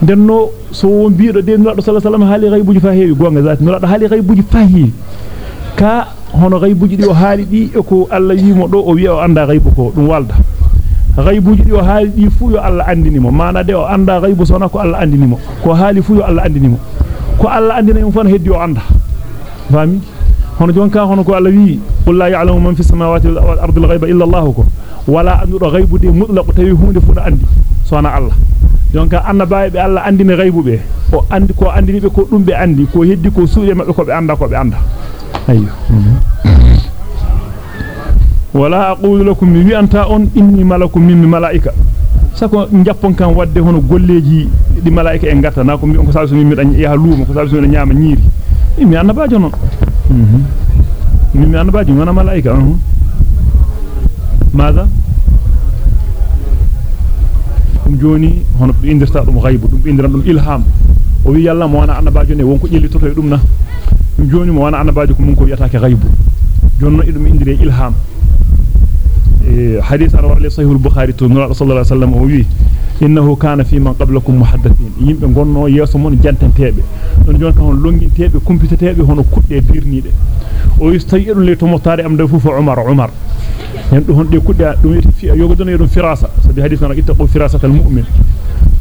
denno so won biido de nulaado sallallahu alaihi wasallam haali ghaibuji fa heewi gonga zati nulaado haali ghaibuji fa heewi ka hono ghaibuji di o haali di e ko Allah yimo do o wi'a o anda ghaibu ko dum walda ghaibuji di o haali di fu yo Allah andini mo mana de o anda ghaibu sona ko Allah andini mo ko haali fu yo Allah andini mo ko Allah andini mo fon heddi o anda fami hono jonka hono ko Allah wi qul la ya'lamu man fis samawati wal ardi al ghaiba illa Allah ko wala andu ghaibu de mutlaq tawi hunde fu andi sona Allah jonka annabaabe be Allah andini gaybube o andi ko andini be ko dumbe andi ko heddi ko suude mabbe ko be anda ko be anda ayyo wala aqulu lakum mi anta on inni malakum mimmi malaika sako jappon kan wadde hono golleji di malaika en gatta na ko mi on ko sabi mi dan yaha luuma ko sabi mi nyaama nyiri mi annabaajo non mhm mi annabaajo wana malaika mhm ماذا dum joni hono be indirta dum ghaibu dum indiran dum ilham o wi yalla mo wana annabajo ne wonko jellitoto e dum na dum joni mo wana annabajo ko mun ko yataake ghaibu jonno idum indire ilham e hadith ar wali sahih al-bukhari to nura sallallahu alaihi wasallam o wi innahu kana fi man qablakum muhaddathin yimbe gonno yeso mon jantantebe don jonka hon longintebe kumpitetebe hono kudde birnide o wi tayyidun le to motare am da fu fa umar umar en do honde kudda dum yiti fi yogodono dum firasa sabi hadith na ittaqu firasata almu'min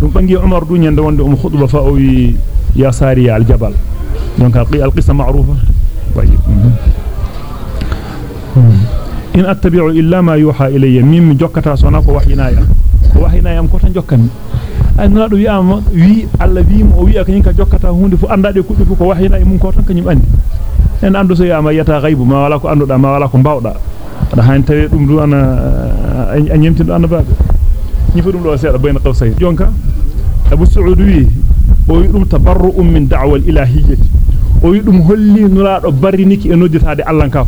dum bangi umar du nyande wonde um khutba fa o wi ya sariya aljabal donc alqissa ma'rufa tayyib in attabi'u illa ma yuha ilayya mim jokkata sona ko wahyinaya ko wahyinaya am ko tan jokkami ay nana do wi'ama wi alla wi mo wi'a kanyum ka jokkata hunde fu andade kudde fu ko wahyinaya mum ko tan kanyum andi en andu so yama yata ghaibu ma wala ko anduda ma wala ko bawda ada han tawi dum du ana a nyemtindo annababe nyifu dum do seeda bayna qawsay jonka abu suud wi o wi dum tabarru'un min da'wa al-ilahiyyah o wi dum holli nuraado barriniki e nodditaade Allah ka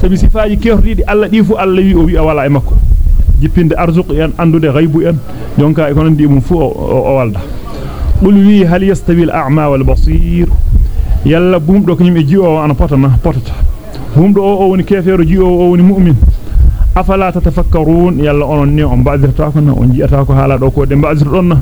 sabi sifaaji keerdidi Allah di fu Allah wi o wi wala e makko jippinde arzuq en andude ghaibu en jonka e konon di mum fu o walda qul wi hal yastawi al-a'ma wal basir yalla bumdo ko nyimbe ji'o ana potana potata bumdo o o woni kefeero ji'o o woni mu'min afala tatafakkarun yalla onon ni on ba'dirta ko on ji'ata ko hala do ko de ba'dir don na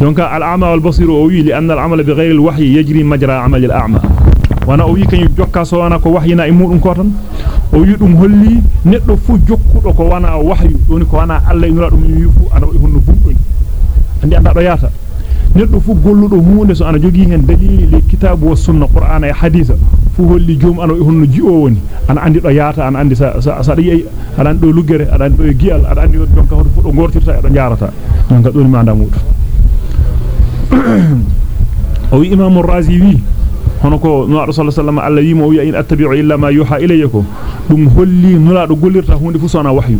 دونك الأعمى والبصير أوي لأن العمل بغير الوحي يجري مجرى عمل الأعمى وأنا أوي كان يجوكا سوانا كو وحينا إمور كوتن أوي دم هولي نتلو فو جوكو كو وأنا وحي دوني كو وأنا الله ينرى دم يفو أنا يهون بومدون عندي أنت رياتا neddo fu golludo hunde so ana jogi hen dalili le kitabu was sunna qur'ana e hadisa fu holli joom ano e honno ji o woni ana andi do yaata ana andi sa sa yi ana do luggere ana do gial ana andi don ka hoto fu do gortirta e do jaarata donc don mi anda mudu o wi imam ar-razi wi hono ko no sallallahu alaihi wasallam alla wi mo wi in attabi'u illa ma yuha ilaykum dum holli nula do gollirta hunde fu sona wahyu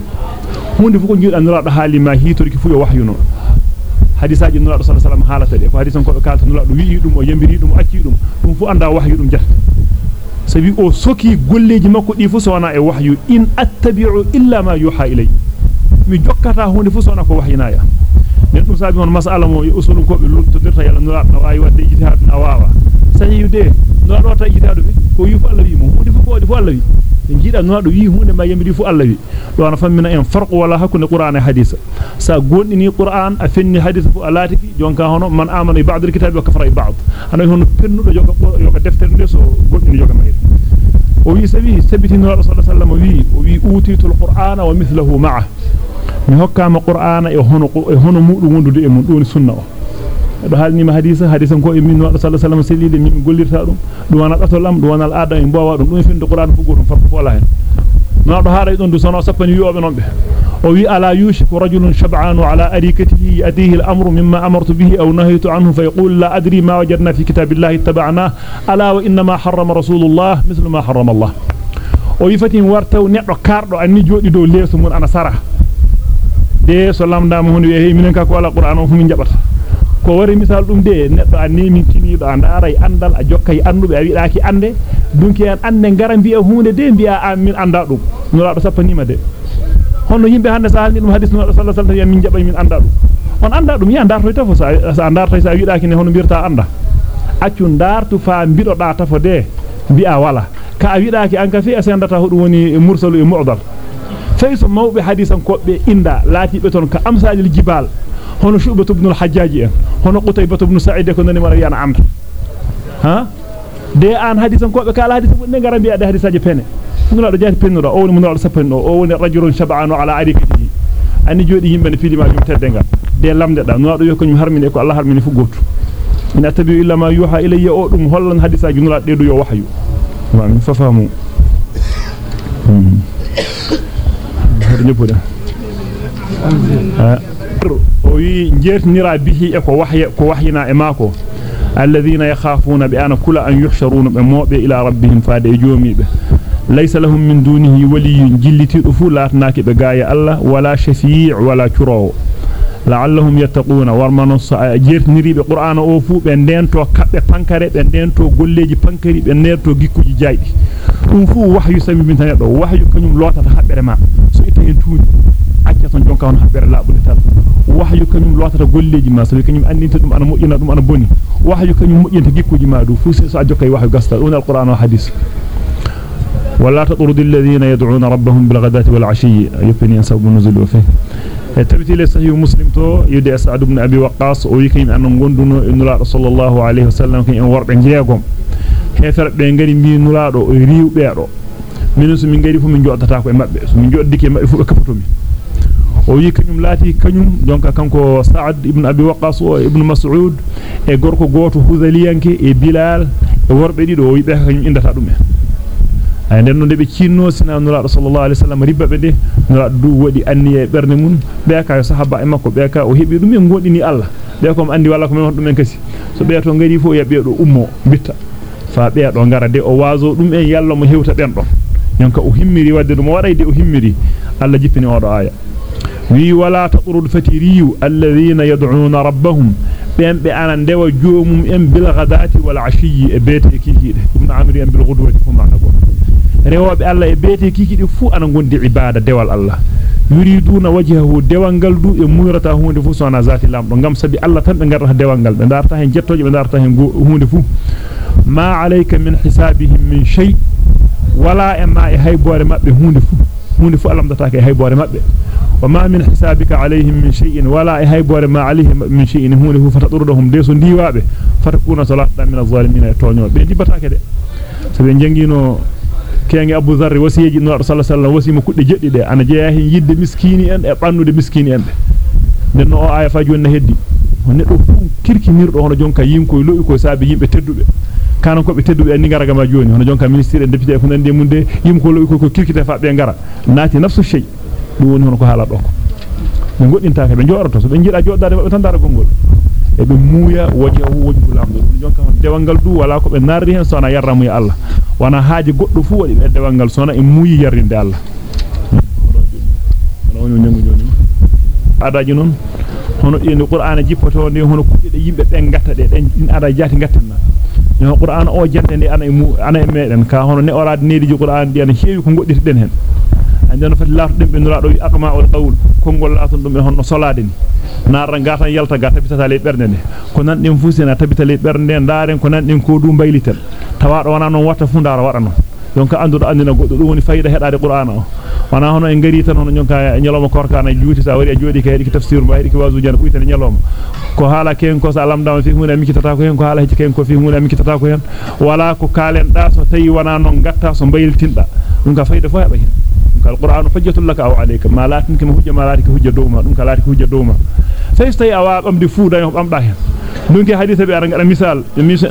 hunde fu ko jiida nula do haali ma hitorki fu yo wahyu no hadisaaji nulaado sallallahu alaihi wasallam halata de ko hadisan ko be kalta nulaado wi dum o yambiri dum acci dum dum fu anda wahyu dum jata sabi o soki golleji makko di fu sona e wahyu in attabi'u illa ma yuha ilay mi jokkata hunde fu sona ko wahyinaya den dum sabi on mas'ala mo e usulun ko be luttodirta yalla nulaado wawi wadde ijtihad na wawa sayi yude nulaado ta ijtihadu be ko yu fu Allah wi mo hunde fu ko fu Allah wi en jiida nulaado wi hunde ma yambiri fu Allah wi do ana fammina en farqu wala hakkunde qur'an e hadisa sa gondini qur'an a fenni hadith fu alatiki jonka hono man amana ba'd al-kitab wa kafara ba'd ana hono pennudo yoga yoga deftere nde so gondini yoga magel وفي سبيه ثبت النبي صلى الله عليه وسلم وفي وفي أوتيت القرآن ومثله معه. مهكام القرآن يهون يهون مود مود دي مود دون السنة. هذا هل نما حديثا حديثا كو من النبي صلى الله عليه وسلم سيدي من قلير تارم دوانا قتلام دوانا الآدم بوا دوانا فين القرآن بقول فرق فولاهن نعم، نار دهار ايدون دوسانو سفن يوب نمبه أو وي على يوسف رجل شبعان على أريكته يأتيه الأمر مما أمرت به أو نهيت عنه فيقول لا أدري ما وجدنا في كتاب الله اتبعناه. ألا وإنما حرم رسول الله مثل ما حرم الله. أو يفتين وارتو نعم، نيدو كاردو أني جودي دو ليسو مون أنا سارا دي سلام دام هوني هي منكا كو على القران أو فمي جابتا ko wari misal dum de neddo anni min tinido andaray andal a jokkay andube a widaaki ande dunki en ande ngara bi'a hunde de bi'a amin anda dum no la do sappanima de hono yimbe hande sa halni dum hadith no sallallahu alaihi wasallam min jabay min anda dum on anda dum ya ndarto tafo sa ndarto sa widaaki ne hono birta anda accu ndartu fa bido da tafo de bi'a wala ka widaaki an ka fi asandata hodum woni mursalu e mu'dal fayso mawbe hadisan kobbe inda laati be ton ka amsalil jibal هنا شعبة بن الحجاج. هنا قتيبة بن سعيد كنا نمر يا نعم ها؟ دي آن حديث كو بكال حديث نغار بي ادي حديث أجي بين نولا جاي بين نولا أو من نولا سبن أو ون رجل شبعان على عريكه أني جودي يمبا في دي ما جوم تدنغا دي لامد دا نولا يوكو نيم هارمي كو الله هارمي فو غوتو إن اتبي إلا ما يوحى إلي أو دوم هولن حديث أجي نولا دي دو يو وحيو تمام هذا نيبودا nyopoda o wi jertinira bihi e ko wahya ko wahyina e mako alladhina yakhafuna bi ana kula an yuhsharuna be mobe ila rabbihim faade e joomibe laysa lahum min dunihi waliyyun jillitido fu latnaaki be gaaya Allah wala shafi' wala churo la'allahum yattaquna warmano jertiniribe qur'ana o fu be ndento kabbe pankare be ndento golleji pankari be nerto gikkuji jaydi dum fu wahyu sami min tan do wahyu acca ton jonka on habbere laabule tan wahyu kanyum lotata golleji ma so kanyum andinta dum ana mojjina dum ana boni wahyu kanyum mojjinta gikkuji ma du fu so a jokkay wahyu gasta on alquran wa hadith ولا تطرد الذين يدعون ربهم بالغداة والعشي يبني سبب النزول وفيه تبتي صحيح مسلم تو يدي سعد بن ابي وقاص أو يكيم ان غوندونو ان الله صلى الله عليه وسلم كان ورbe jeegom hefer be ngari mi nulaado o riwbe do min so min ngari fu min joddata ko e mabbe so min joddike mabbe fu be kapatomi o wi kanyum laati kanyum donc kanko Sa'ad ibn Abi Waqqas o ibn Mas'ud e gorko goto Huzaliyanke e Bilal e worbe dido o wi be kanyum indata dum ay den de be cinno sina nura sallallahu alaihi wasallam ribbe de nura du wadi anniye berne mun be ka sahaba e makko be ka o hebi dum en godini Allah be ko andi wala ko men dum en kasi so be to ngari fo ya be do ummo bitta fa be do ngara de o wazo dum en yalla mo hewta ben don yonka o himmiri wadde dum waday de o himmiri Allah jippini o do aya bil ghadati wal ashiyi e bete kikide ibn amir en bil ghudwati fu maana go rewobe Allah e bete kikide fu ana gondi ibada dewal Allah yuriduna wajhahu dewal gal du e muyrata hunde fu sona zati lamdo ngam sabi Allah tan be garata dewal gal be darta hen jettoje be darta hen hunde fu ma alayka min hisabihim min shay wala e ma e haybore mabbe hunde fu hunde fu alamdata ke haybore mabbe وما من حسابك عليهم من شيء ولا هيبور ما عليهم من شيء هو له فتطردهم ديسو ديوابه فتكون صلاه من الظالمين تونيو be dibataake de so be jangino kenge Abu Dharr wasiyeji no sallallahu alaihi wasallam wasi mo kudde jeddi de ana jeya hin yidde miskini en e bannude miskini en be den no aya fa jonna heddi neddo fu kirkinirdo hono jonka yinko lo'i ko saabi yimbe teddube kanan ko be teddube en ngara gama joni hono jonka ministre en député ko nande munde yimko lo'i ko ko kirkite fa be ngara naati nafsu shay dum woni hono ko haala do ko be goddintaake be joorato so be jida joddade mabbe tan dara gongol e be muuya waji o wajhu lamdo jonka hon dewangal du wala ko be narri hen sona yarramu ya Allah wana haaji goddo fu wadi be dewangal sona e muuyi yarrinde Allah adaji non hono yeni qur'ana jippoto ne hono kudde yimbe be gatta de den ada jati gattanna no qur'ana o jante ne ana e mu ana e meden ka hono ne orade needi qur'an di ana heewi ko godditi den hen andeno fati laatu dem be nuraado wi aqma wal qawl kongol laaton dum e honno solade ni naara ngata yalta ga tabitata le bernde ne ko nan den fusina tabita le bernde ndaaren ko nan den ko du baylitel tawaado wana non watta fu ndara wada non donc andudo andina goddo dum woni fayda hedaade qur'ana o wana hono en ngari tan hono nyonka nyaloma korkana juuti sa wari a jodi kay ki tafsir ma ki wazu jan kuitani nyaloma ko hala ken ko sa lamdama fi huna miki tata ko hen ko hala hiji ken ko fi huna miki tata ko hen wala ko kalen da so tayi wana non gatta so bayltinda ka fayda fo heba hen القرآن حجة لك أو عليك ما لا تنك حجة ما لا تنك حجة دوما دونك لا تنك حجة دوما فيستي أوا أم دي فودا يوم أم داهن دونك حديث بي أرنغ مثال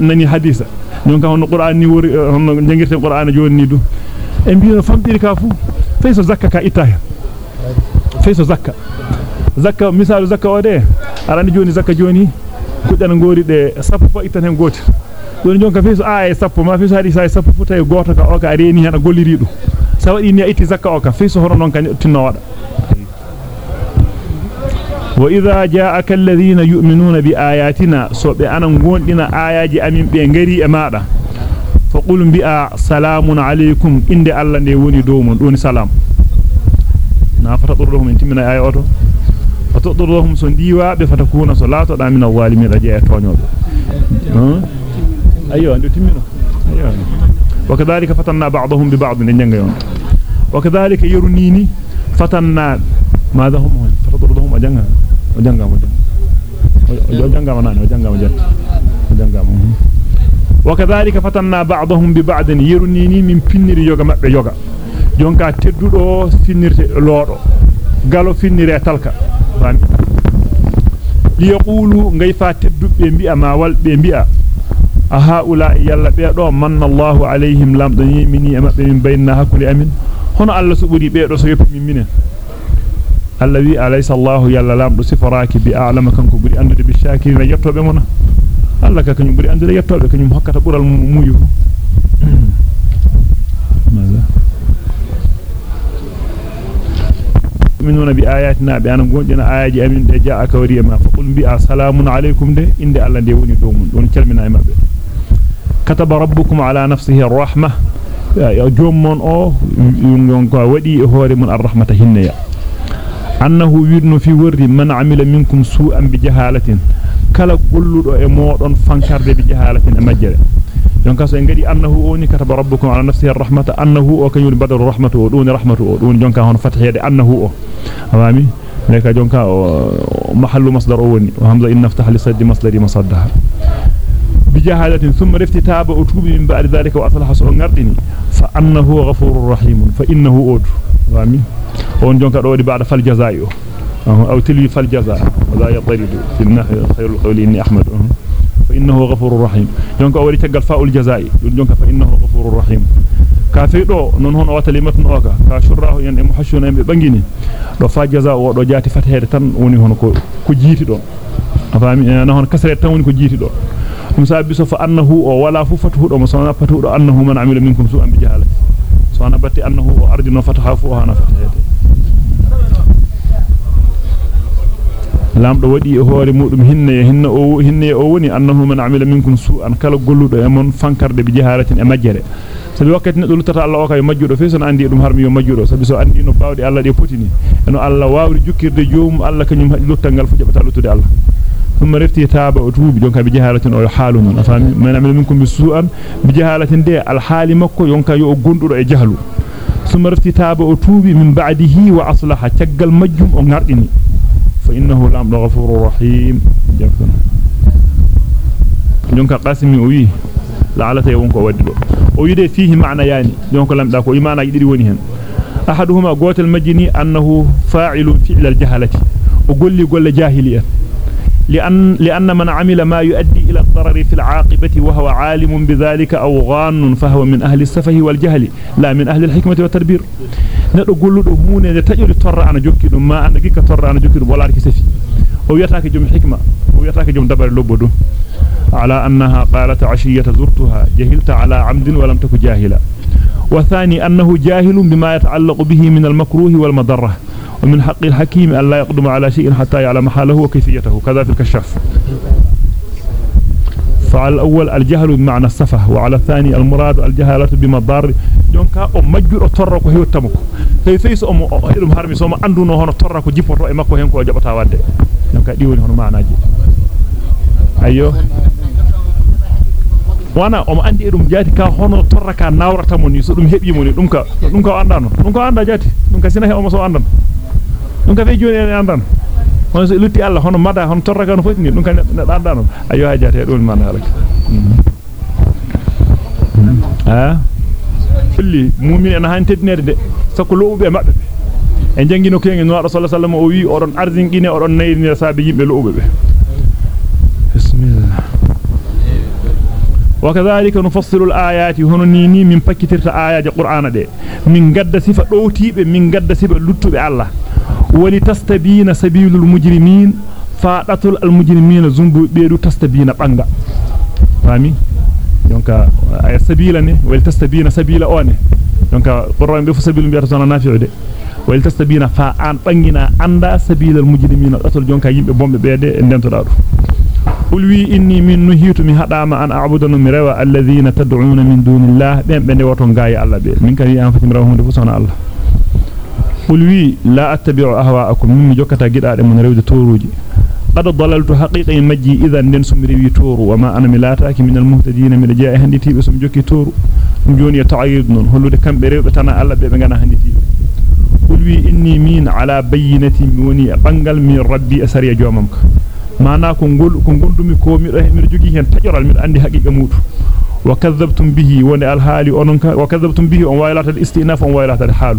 نني حديث دونك هون القرآن ني وري هون جنگيرت القرآن جون ني دو famdiri ka fu fayso zakka ka itta hen. Fayso zakka. Zakka misalu zakka wade arani joni zakka joni. Kudana ngori de sappo fa ittan hen gotel don jonka fayso a e sappo ma fayso hadi sai sappo futa e goto ka o ka reni hen golliri du sa wadi ni itti zakka o ka fayso hono non kan tinno wada وإذا جاءك الذين يؤمنون بآياتنا سوء أنا نقولنا آيات أمين بأنجري أمادا فقل بأ سلام عليكم إن دي الله نيوني دوم دون سلام نفتطر لهم انت من آية أوتو فتطر لهم سنديوا بفتكون صلاة من الظالمين رجاء تونيو أيوة أنت تمينو أيوة. وكذلك فتنا بعضهم ببعض نجنغيون وكذلك يرنيني فتنا ماذا هم فتطر لهم أجنغا وجنغا وجنغا وناني وجنغا وجنغا وجنغا وكذلك فتنا بعضهم ببعض يرنيني من فينير يوغا مابbe yoga jonka teddudo finirte loodo galo finire talka liyaqulu ngayfa teddubbe bi'a ma walbe bi'a aha ula yalla be do manna Allahu alaihim lam do yimini e mabbe min bayna hakuli amin hono Allah subudi be do so yoppi min minen allazi alaysa Allahu yalla lam do sifaraki bi a'lama kanko buri andude bi shakirina yettobe mona Allah ka kanyum buri andude yettobe kanyum hokkata bural muyu يؤمنون بآياتنا بأن غونجنا آيات أمين دي جاءك وريما فقل بها سلام عليكم دي إن دي الله دي وني دومون دون كلمنا إما بي كتب ربكم على نفسه الرحمة يا جومون أو يونغا ودي هوري من الرحمة هنيا أنه يدن في ورد من عمل منكم سوءا بجهالة كلا قلو e modon fankarde bi jahalatin e majjere. Jonka so en gadi annahu oni kataba rabbukum ala nafsihi arrahmata annahu o kanyul badal rahmatu o dun rahmatu o dun jonka hon fathiyade annahu o. leka jonka o mahallu masdar o woni wa hamza in naftah masaddaha بجهالة ثم الافتتاب أتوب من بعد ذلك وأصلح سوء نردني. فأنه غفور رحيم فإنه أود رامي وان جونك دودي بعد فالجزاء. أو تلي فالجزاء. وذا يطرد في النحو خير القول إني أحمد. فإنه غفور رحيم. جونك أولي تقل فاء الجزاء. جونك فإنه غفور رحيم. كافي دو نون هون واتلي متن اوكا كا شراه ين محشون fa jaza o do jati fatede tan woni hono ko ko jiti do afami na hon kasre tan woni ko jiti do dum sabi so fa annahu o wala fu fatu do mo sona fatu do annahu man amila minkum su am bi jahalati so ana batti annahu o ardino fataha fu hana fatede lamdo wadi e hoore mudum hinne hinna o hinne o woni annahu man amila minkum su'an kala golludo e mon fankarde bi jahalatin e majjere sabi wakkati neddo lutata Allah o kay majjudo fe son andi dum harmi yo majjudo sabi so andi no bawdi Allah de potini eno Allah wawri jukkirde joom Allah kanyum hadi luttangal fu jabata lutude Allah ثم رفتي تاب وتوب جونكا بجهالة أو حال من أفهم من عمل منكم بسوء بجهالة دي الحال مكو يونكا يو غندو e jahlu ثم رفتي تاب وتوب من بعده وأصلح تجل مجم ونردني فإنه لام غفور رحيم جونكا قاسمي وي لعلته يونكو ودو o yide fihi ma'na yani donc lamda ko imana yidi woni hen ahaduhuma gotel majini annahu fa'ilun fi'l al-jahalati o golli golle jahiliya لأن لأن من عمل ما يؤدي إلى الضرر في العاقبة وهو عالم بذلك أو غان فهو من أهل السفه والجهل لا من أهل الحكمة والتدبير. ندو قولو دو هوني تجري تر أنا جوكي ما أنا جيكا تر أنا جوكي ولا سفي هو يتاك جم حكمة هو يتاك جم دبر لبدو. على أنها قالت عشية زرتها جهلت على عمد ولم تك جاهلا. وثاني أنه جاهل بما يتعلق به من المكروه والمضرة ومن حق الحكيم أن لا يقدم على شيء حتى يعلم حاله وكيفيته. كذا في الكشاف. فعلى الأول الجهل بمعنى السفه وعلى الثاني المراد الجهالة بمضار. دونك أو مجبر أترك هو تمك. سي سي سوم ايدم هارمي سوم اندونو هون اترك جيبوتو اي ماكو هينكو جابتا واد دونك دي وني هون معنى جي. أيو. وأنا أم أندي ايدم جاتي كا هون اتركا ناورتا مو ني سو دوم هبي مو ني دونك دونك أندانو. دونك أندا جاتي. دونك سينا هي اوم سو اندان دونك في جوني اندان hono so lutti Allah hono mada hono torra ka no foti ni dum ka ne andano ayo ha jati dum man halaka ha fulli mu'min en han teddinede de sakko lowbe mabbe en jangino ko en no rasul sallallahu alaihi wasallam o wi odon arzingine odon nayri sabe yimbe lowbe be bismillah وكذلك نفصل الآيات هنوني من فكترت آيات القرآن دي من قد سفة دوتيب من قد سفة لطب الله ولتستبين سبيل المجرمين فاتل المجرمين زنبو بيدو تستبين بانغا. فامي دونك اي سبيل ني ولتستبين سبيل اون دونك قران بيف سبيل بيرسون نافع دي. ولتستبين فا ان بانغينا أندا سبيل المجرمين. أتل جونكا ييمبي بومبي بيدي ننتدار قل وي إني من نهيت مي حداما أن أعبد من الذين تدعون من دون الله. بين بين وتون غاي الله بي منك ان فتم رحمه الله. Alla ulwi la attabi'u ahwa'akum min jokata gidade mun rewde toruji قد ضللت حقيقة مجي إذا ندن سمري تورو. وما أنا ملاتاك من المهتدين من جاء هندتي بسم جوكي تورو. جوني يتعيد نون. هلو دي كم بريو بتنا ألا بيبغانا هندتي قلوي إني مين على بينة موني بانغال من ربي أسري جوامك معنا كنقول كنقول دمي كومي من جوكي هن تجرال من عندي حقيقة موت. وكذبتم به وان الهالي وكذبتم به الاستئناف وان وائلات الحال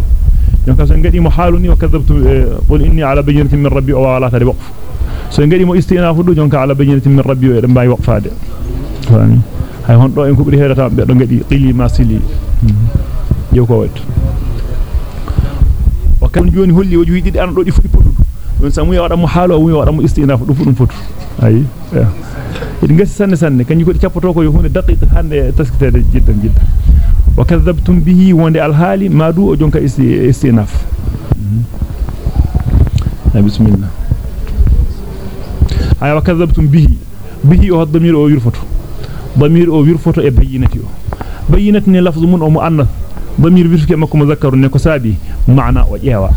دونك سان غادي محالني وكذبتم آه، قل إني على بينة من ربي أو على ربي وقف. سان غادي مو استئناف دونك على بينة من ربي أو باي وقفاده فاني هاي هون دو انكو بري هيرتا دو غادي قلي ما سلي يوكو ويت وكان جوني هولي وجويدي ان دو دي فودي don samu ya wada mo haalo o wada mo istinafu du fudum fotu ayi idi ngasi sanne sanne kanji ko ciappoto ko yo hunde daqiq hande taskitede jiddan jiddan wa kadhabtum bihi wonde alhali ma du o jonka istinaf bismillah ay wa kadhabtum bihi bihi o damir o yurfoto damir o yurfoto e bayyinati o bayyinati ne lafzu mun o muannath damir wirfike makko muzakkaru ne ko sabi maana o jeewa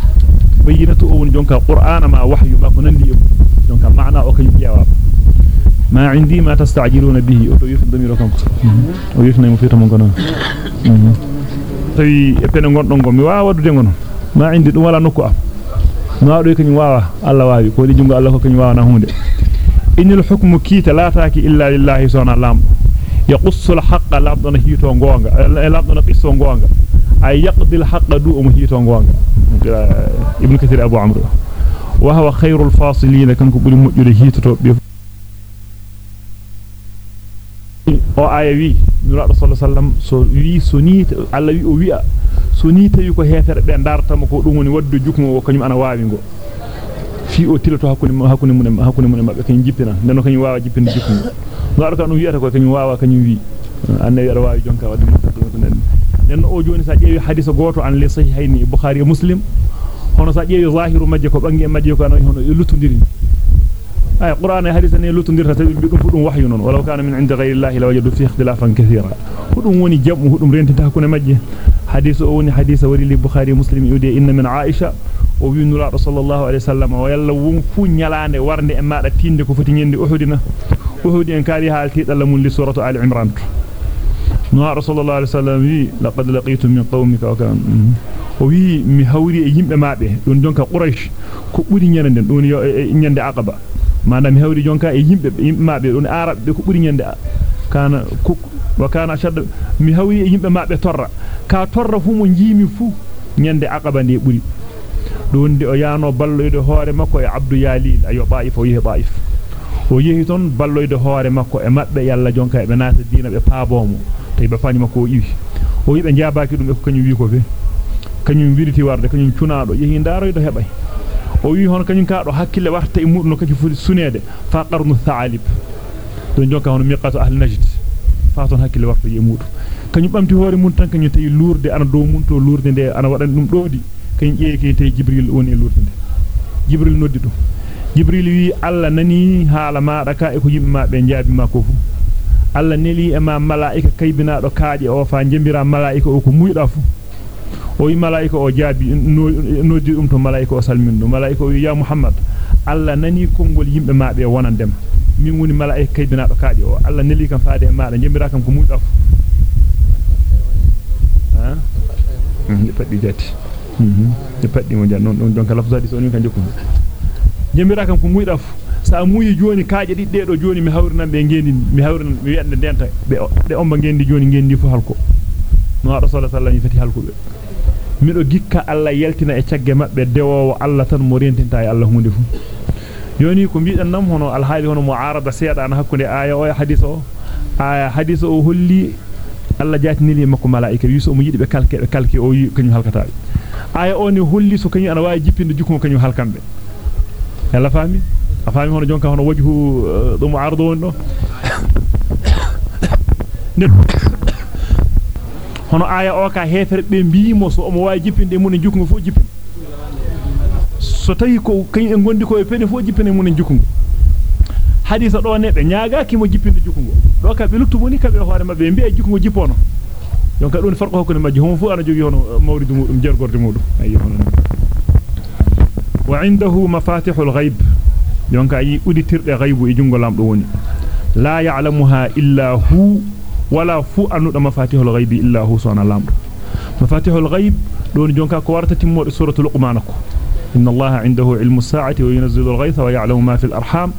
bayyinatu o woni jonka qur'ana ma wahyu ma ko nandi e jonka maana o kay jeewa ما عندي ما تستعجلون به أو يف ضمير كم أو يفنا mo fita mon gono tawi e pene gondon go mi waawa wadude ngono ma indi dum wala nokku am ma do kany waawa Allah waawi ko di jungo Allah ko kany waawa na hunde inil hukmu kita la taaki illa lillahi subhanahu lam yaqussul haqqa labdana hito gonga labdana qisso gonga أي يقضي الحق دو امهيتون غون ابن كثير أبو عمرو. وهو خير الفاصلين. كانكو بولي موجودو هيتوتو بي أو ايوي نورو صلى الله عليه وسلم. سو وي سونيت الله وي أو ويا سونيت يكو هيتر بي دارتام كو دوموني وادو جوكمو وكنيم أنا واوي غو fi o tilato hakuni hakuni mun hakuni mun mabbe kany jippina nden kany waawa jippina jikko ngado kan wiata ko kany waawa kany wi annabi ar waawi jonka wadde mo den o joni sa jeewi hadisa goto an li sahihayni bukhari e muslim hono sa jeewi zahiru majje ko bangi e majje ko an hono lutundiri ay qur'an e hadisa ne lutundirta tabi bi dum dum wahyu non walaw kana min indi ghayri llahi lawajadu fi ikhtilafan katira hudum woni jamu hudum rentinta hakkunde majje hadisu o woni hadisa wari li bukhari muslim yude inna min aisha o wi nura sallallahu alaihi wasallam o yalla won fu nyalaande warnde e maada tinde ko foti nyende uhudina uhudi en kaali halti dalla mun li suratu ali imran alaihi wasallam wi laqad laqitu min qaumika wa kan o wi mi hawri e yimbe maabe don donka quraish ko buri nyande don yo nyande aqaba manam mi hawri jonka e yimbe maabe don arabe ko buri nyande kana wa kana shad mi hawri e yimbe maabe torra ka torra fu mo jimi fu nyande aqaba ndi buri don de o yaano balloyde hoore makko e abdu yalil ayo baif o yehi baif o yehi ton balloyde hoore makko e mabbe yalla jonka e be naata diina be paabomo tay be faani makko o iwi o wi be jaabaaki dum e ko kanyum wi ko fe kanyum wiriti warde kanyum cunaado yehi ndaroydo hebay o wi hon kanyum kaado hakkille warta e mudno kadi fu sunede fa qarnu thaalib don jonka hono miqatu ahli najd fa ton hakkille warta e mudu kanyum bamti hoore mun tan kanyum tayi lurde ana do mun to lurde de ana wadan dum doodi kanyum jeey kay tayi jibril woni e lurde de jibril noddi dum jibril wi alla nani haala maada ka e ko yimbe ma be jaabi ma ko fu alla neli e ma malaika kaybinaado kaaje o fa jembira malaika o ko muyda fu o wi malaika o jaabi noddi dum to malaika o salmindo malaika o ya muhammad alla nani kongol yimbe ma be wonandem min woni malaika kaybinaado kaaje o alla neli kam faade e maada jembira kam ko muyda fu ha hmm paddi jatti mhm e paddi mo jan non don donc lafzaadi so ni kan jokku jembira kam ko muyda fu sa muyi joni kaaje didde do joni mi hawrinan be ngendi mi hawrinan mi wi'ande denta be de omba ngendi joni ngendi fu halko no rasul sallallahu wasallam halko be mido gikka alla yeltina e ciagge mabbe dewowo alla tan mo rentinta e alla hunde fu yoni ko biidan nam hono al haali hono muarada seeda an hakkunde aya o e hadith o aya hadith o holli Allah jaatinili makko malaika wi so mo yidi be kalke be kalke o kanyum halkata aya oni holli so kanyum ana waawi jippinde jukko kanyum halkambe yalla fami a fami hono jonka hono wajhu dum ardo won do hono aya o ka hefere be biimo so mo waawi jippinde mun jukko fu jippinde so tawi ko kany en gondi ko e pene fu jippinde mun jukko hadisa do ne be nyaagaaki mo jippinde jukungo do ka be luttu moni kabe hoore mabbe mbi'a jukungo jippono donc don farqo hokko ne majji hon fu ana jogi hono mawridu mudum jergorde mudum ayi hono wa indahu mafatihul ghaib donc ayi uditirde ghaibu e jungo lamdo woni la ya'lamuha illa hu wala fu anuda mafatihul ghaibi illa hu sona lamdo mafatihul ghaib don jonka ko warta timmode suratul luqman ko إن الله عنده علم الساعة وينزل الغيث ويعلم ما في الأرحام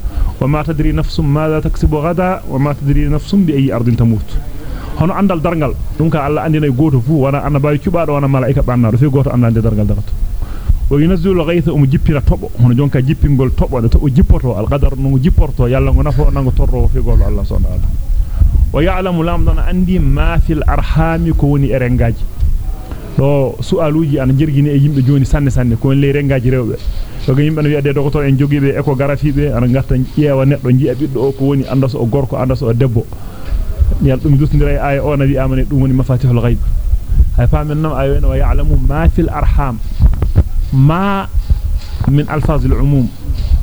وما تدري نفس ماذا تكسب غدا وما تدري نفس بأي أرض تموت hono andal dargal dum ka alla andina goto fu wana annabawi cubaado wana malaika bannaado fi goto andande dargal darato um jippira tobo hono jonka jippingol tobo de tobo jippoto al qadar no jipporto yalla ngo nafo nango torro fi gol Allah subhanahu wa ta'ala wa ya'lamu lamdana andi ma fil arhami ko woni erengaji do su'aluji an jirgini e yimbe joni sanne sanne ko le rengaji rewbe to yimbe no wi'ade docteur en jogibe echographie be an garta ƴeewa neddo ji'a biddo o ko woni andaso o gorko andaso o debbo yal dum dustindira e ay o nabi amane dum woni mafatihul ghaib hay famen nam ay wa ya'lamu ma fil arham umum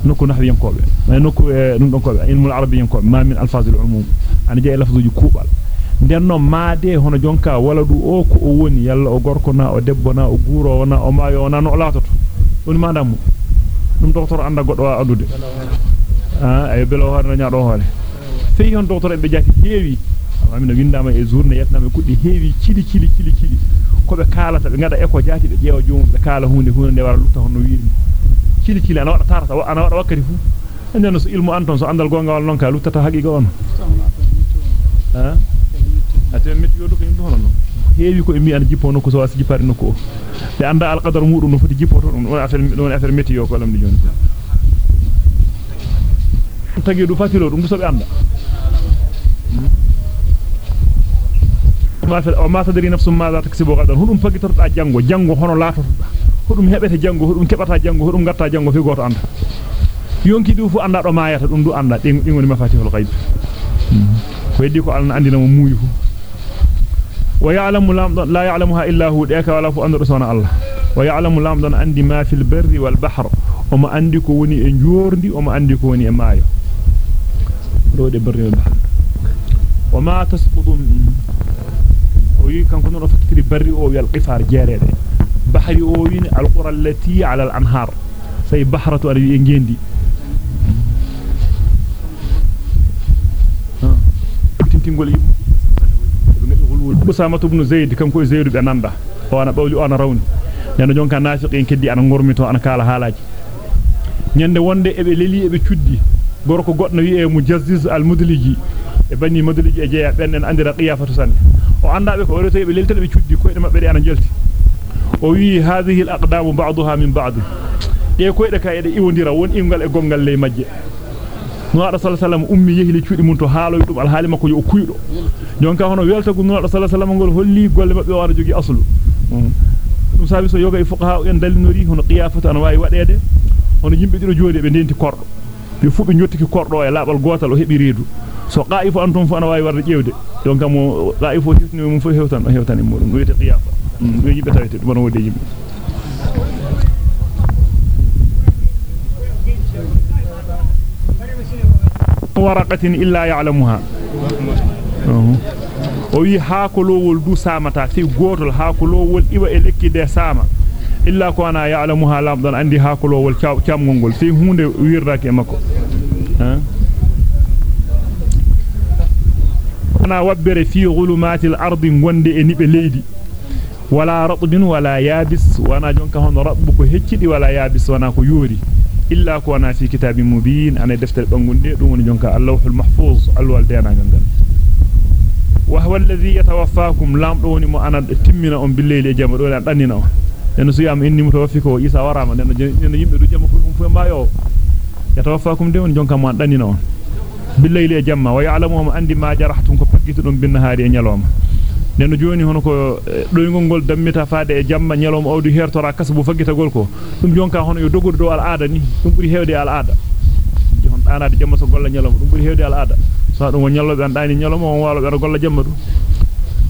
nokku nahwiyan kobe nokku dum don kobe ilmul arabiyyan kobe ma min alfaz al umum an jey lafzuji kubal denno maade hono jonka waladu o ko o woni yalla o gorko na o debbo na o guuro na o maayo na no latoto woni madamu dum docteur anda goddo wa adude ah ay belo horna nyaado hore fey on docteur be jati heewi amina windama e journée yetnama kuddi heewi cili cili cili cili ko be kaalata be ngada e ko jati be jeewa joom be kaala hunde hunde de wara lutta hono wiiri cili cili ana wada tarata ana wada wakkati fu nden so ilmu anton so andal gonga wal non ka luttata haqiqa on ha atem météo do ko yimdo hono non heewi ko e mi an jippo nokko so wasi jippare nokko o be anda al qadar mudum no foti jippoto dum on affaire don affaire météo ko lamdi joni tagi du fatilo dum so be anda hudum pagitorta jango jango hono latoto hudum hebete jango hudum kebata jango hudum gatta jango fi goto anda yonki du fu anda do mayata dum du anda ding ngoni mafatihul ghaib ko heddi ko alna andina mo muuyi fu ويعلم لا يعلمها إلا هو ديك ولا فو أندر سونا الله ويعلم لامدن عندي ما في البر والبحر وما عندي كوني انجوردي وما عندي كوني مايو رود البر والبحر وما تسقط وي كان كنا نفكر بري أو القفار جاريده بحري أو وين القرى التي على الانهار سي بحرة انجندي ها تنتيغول Usama ibn Zayd kanko e Zayd be nanda o ana bawli o ana rawni nendo jonka nafiqin keddi ana ngormito ana kala halaji nyande wonde ebe leli ebe cuddi gorko goddo wi e mujazziz al mudliji e bani mudliji e jeya benen andira qiyafatu sanne o andabe ko reto ebe leltel be cuddi ko e mabbe de ana jelti o wi hadhihi al aqdam ba'daha min ba'd e ko e ka e de iwondira won ingal e gongal ley majje nuwaɗo alaihi wasallam ummi yehli cuudi mun to haaloy dum alhaali makko yo kuydo jonka hono welta gu nuwaɗo sallallahu alaihi wasallam gol holli golle mabbe wara jogi aslu dum sabi so yoga e fuqaha en dalinori hono qiyafatu an wawi wadede hono yimbe dido joodi be denti kordo be fu be nyottiki kordo e labal gotal o hebi reedu so qaifu antum fu ana wawi warde jewde donc mo qaifu hisni mum fu hewtan hewtan e mudum wiyete qiyafa do yimbe tawete dum wode yimbe ورقة إلا يعلمها o wi haakolowol du samata fi gotol haakolowol iwa e lekki de sama illa ko ana ya'lamuha lamdan andi haakolowol camgol gol fi hunde wirdaki e makko ana wabbere fi ghulumatil ardi gonde e nibe leydi wala ratbin wala yabis wana jonka hono rabbu ko heccidi wala yabis wana ko yori illa ko wana fi kitabin mubin ana deftere bangunde dum woni jonka allahul mahfuz alwal dena gangal wa huwa alladhi yatawaffakum lam do woni mo ana timmina on billeyli e jama do an dannina on den so yam inni mutawaffiko isa warama den yimbe du jama fu fu mbayo yatawaffakum de on jonka mo an dannina on بالليل جمع ويعلم ما عندي ما جرحتم ko paggitudum bin nahari e nyaloma neno joni hono ko doygol gol dammita faade e jamma nyalom awdi hertora kasbu faggitagol ko dum jonka hono yo dogudo do al aada ni dum buri hewde al aada hon daanaade jamma so golla nyalom dum buri hewde al aada so dum nyallobe an daani nyalom on walo be golla jamma dum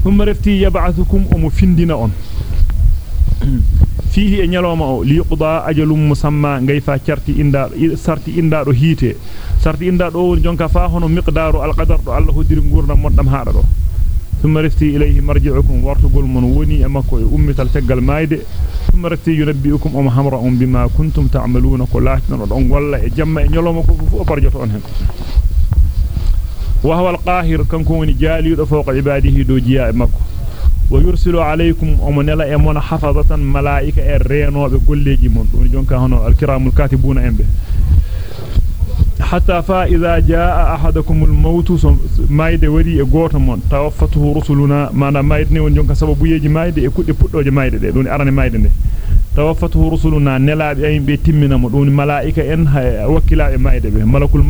thumma rafti yab'athukum um findina on fihi e nyaloma o li yuqda ajalum musamma ngayfa carti inda sarti inda do hiite. Sarti inda do woni jonka fa hono miqdaru al do Allah hodiri gurdam moddam haada do ثم رفتي إليه مرجعكم وارتقل من وني أمكو أمة التقل مايد ثم رفتي ينبئكم أم حمرا بما كنتم تعملون كلاتنا ودعون والله جمع نيلومكم فوق برجة أنهم وهو القاهر كان كون جالي فوق عباده دو جياء مكو ويرسل عليكم أمنلا أمون حفظة ملائكة الرينو بقليجي من دون جونكا هنا الكرام الكاتبون أمبه حتى فإذا جاء أحدكم الموت مايد وري غوتو مون توفته رسلنا ما مايد ني won jonka sababu yeji maayde e kudde puddoje maayde de don arane maayde de tawaffatuhu rusuluna nelaabe ay be timmina mo don malaika en wakkilaabe maayde be malakul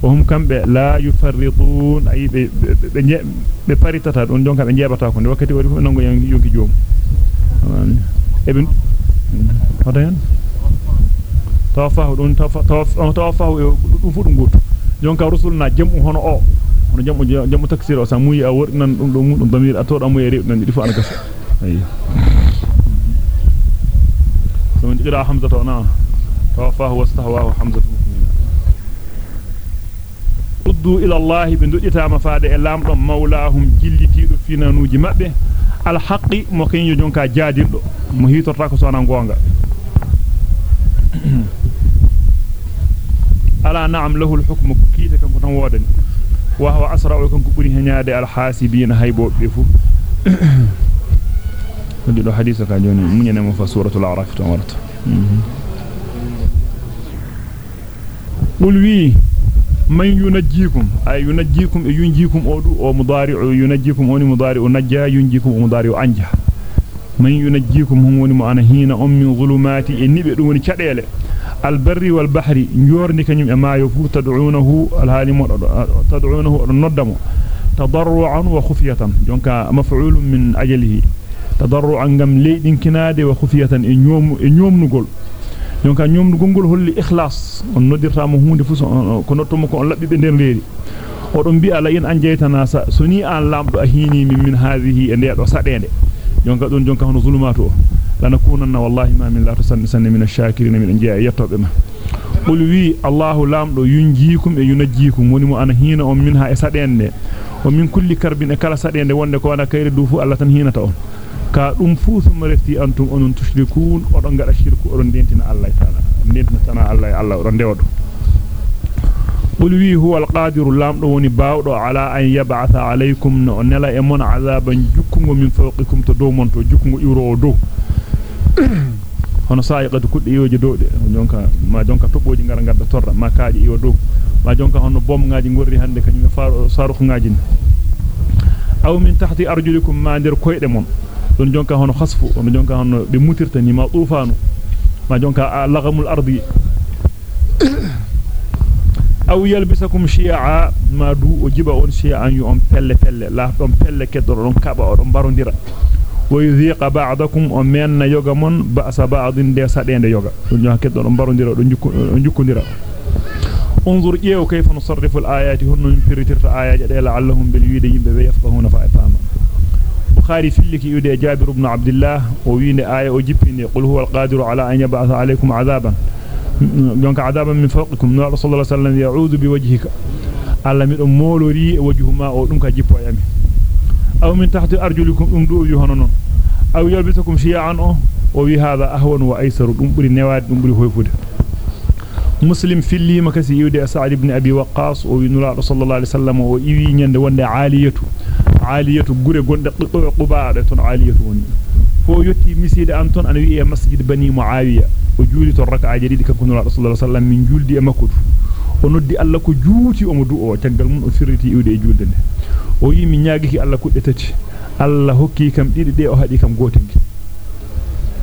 e وهم كم لا يفرطون أي بفرطة دون جونك بنجابتا كون وقت وري نانغو يونكي جوم ابن هذا ين توفاه دون توفاه توفاه دون فودum goto jonka rusulna jamu hono o hono jamu jamu taksir o sa muyi a wordinan dum do mudum damir a toda muyi rew nan difu an gasa ayi don ira hamza to na توفاه واستهواه حمزه uddu ila Allah be ndudita faade e lamdo mawlaahum jillitido finanuji mabbe al haqqi mo kenyo jonka jaadildo mo hitorta ko sona gonga ala na'am lahu al hukmu kiita kan ko tan wodani wa huwa asra'u kan ko buri henyaade al hasibina haybo be fu wadi do hadisa ka joni munyane mo fa suratul a'raf to warta qul wi من ينجيكم أي ينجيكم ينجيكم أو أو مضارع ينجيكم أوني مضارع نجا ينجيكم مضارع أنجا من ينجيكم هم وني معنا هنا أم من ظلمات النبي دون كديله البر والبحر نيورني كنيم ما يفو تدعونه الهالم تدعونه الندم تضرعا وخفية جونكا مفعول من أجله تضرعا غم ليدين كناده وخفية إنيوم إنيوم نقول donc ñoom gongol holli ikhlas on nodirta mo hunde fu ko nottomo ko on labbi be der leeri o don bi ala in anjaytana sa soni an lamdo a hini min min hadhihi e ndeedo sadende donc don jonka hono zulumatu lana kunanna wallahi ma min la tusanni sanni min ash-shakirin min anjaa yettobe ma qul wi allah lamdo yunjiikum e yunajjiikum woni mo ana hina on minha e sadende o min kulli karbin e kala sadende wonde ko wana kayre du fu allah tan hinata on ka dum fu summa refti antum onon tushrikun odon gada shirku odon dentina Allah taala dentina tana Allah Allah odon dewodo qul wi huwa alqadiru lamdo woni baawdo ala an yab'atha alaykum no nela e mon azaban jukkungo min fawqikum to dow mon to jukkungo iwro do hono saayiqatu kudde yoje dowde jonka ma jonka toboji ngara gadda torra ma kaaji iwo do ma jonka hono bom ngaaji gorri hande kanyum faaro saruh ngaaji aw min tahti arjulikum ma der koyde mon don jonka hono khasfu on jonka hono be mutirta ni ma tufanu ma jonka laghamul ardi aw yalbisakum shi'a ma du o jiba on shi'an yu on pelle pelle la don pelle keddo don kaba o don barondira wa yudhiqa ba'dakum o menna yoga mon ba'sa ba'din de sadende yoga don jonka keddo don barondira don jukkondira انظر ايو كيف نصرف الايات هن بريتر ايات دي لعلهم باليد يبه يفقهون فاهما البخاري فيلك يودي جابر بن عبد الله وين آية أجبني قل هو القادر على أن يبعث عليكم عذابا. جنك عذابا من فوقكم. نار صلى الله عليه وسلم يعود بوجهك. على من أمولري وجههما أولمك جبوا يامي أو من تحت أرجلكم أمدوا يهنون أو يلبسكم شيئا عنه وبهذا أهون وأيسر. أمبري نواد أمبري هويفود أمبري هويفود muslim filli makasi yude sa'id ibn abi waqqas o wi nura sallallahu alaihi wasallam o iwi nyande wonde aliyatu aliyatu gure gonde qubaade ton aliyatu woni fo yotti miside an ton ana wi e masjid bani muawiya o juuli to rak'a jadidi kanko nura sallallahu alaihi wasallam min juldi e makko o noddi alla ko juuti o mo du o taggal mun o firriti iwde e julde nde o yi mi nyaagiki alla kudde tati alla hokki kam didi de o hadi kam gotinki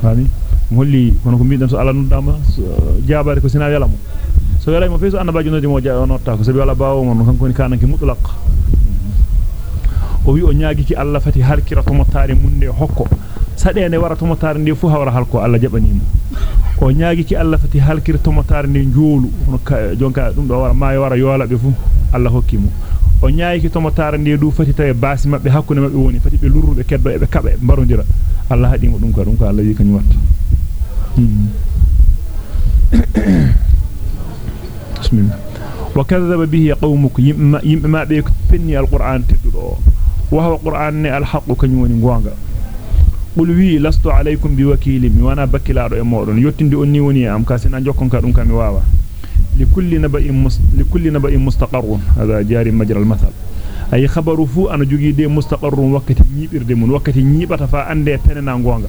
fami molli kono ko bidan so alla nodama jaabare ko sina welamo so wala mo feesu annabajo nodi mo jaa onotta ko sabi wala baawo mon kanko ni kananki mutlaq o wi o nyaagiki Allah fati halkira to motare munde hokko sadende wara to motare ndi fu hawra halko Allah jabanimo o nyaagiki Allah fati halkira to motare ndi njoolu jonka dum do wara maayo wara yola be fu Allah hokkimo o nyaayiki to motare ndi du fati tawe baasi mabbe hakkunde mabbe woni fati be lurrube keddo e be kabe barondira Allah hadimo dum ko dum ko Allah wi kanyum watta بسم الله. وكذب به قومك. يم ما بك فني القرآن تدو وهو قرآن الحق كنيوني غونغا قل وي لست عليكم بوكيل. وأنا بكلا دو مودون يوتندي اوني وني أم. كاسنا جوكون كادون كامي واوا. لكل نبأ مست... لكل نبأ مستقر هذا جاري مجرى المثل. ay khabaru fu ana jogi de mustaqarrun wakati nyibirde mun wakati nyibata fa ande penena gonga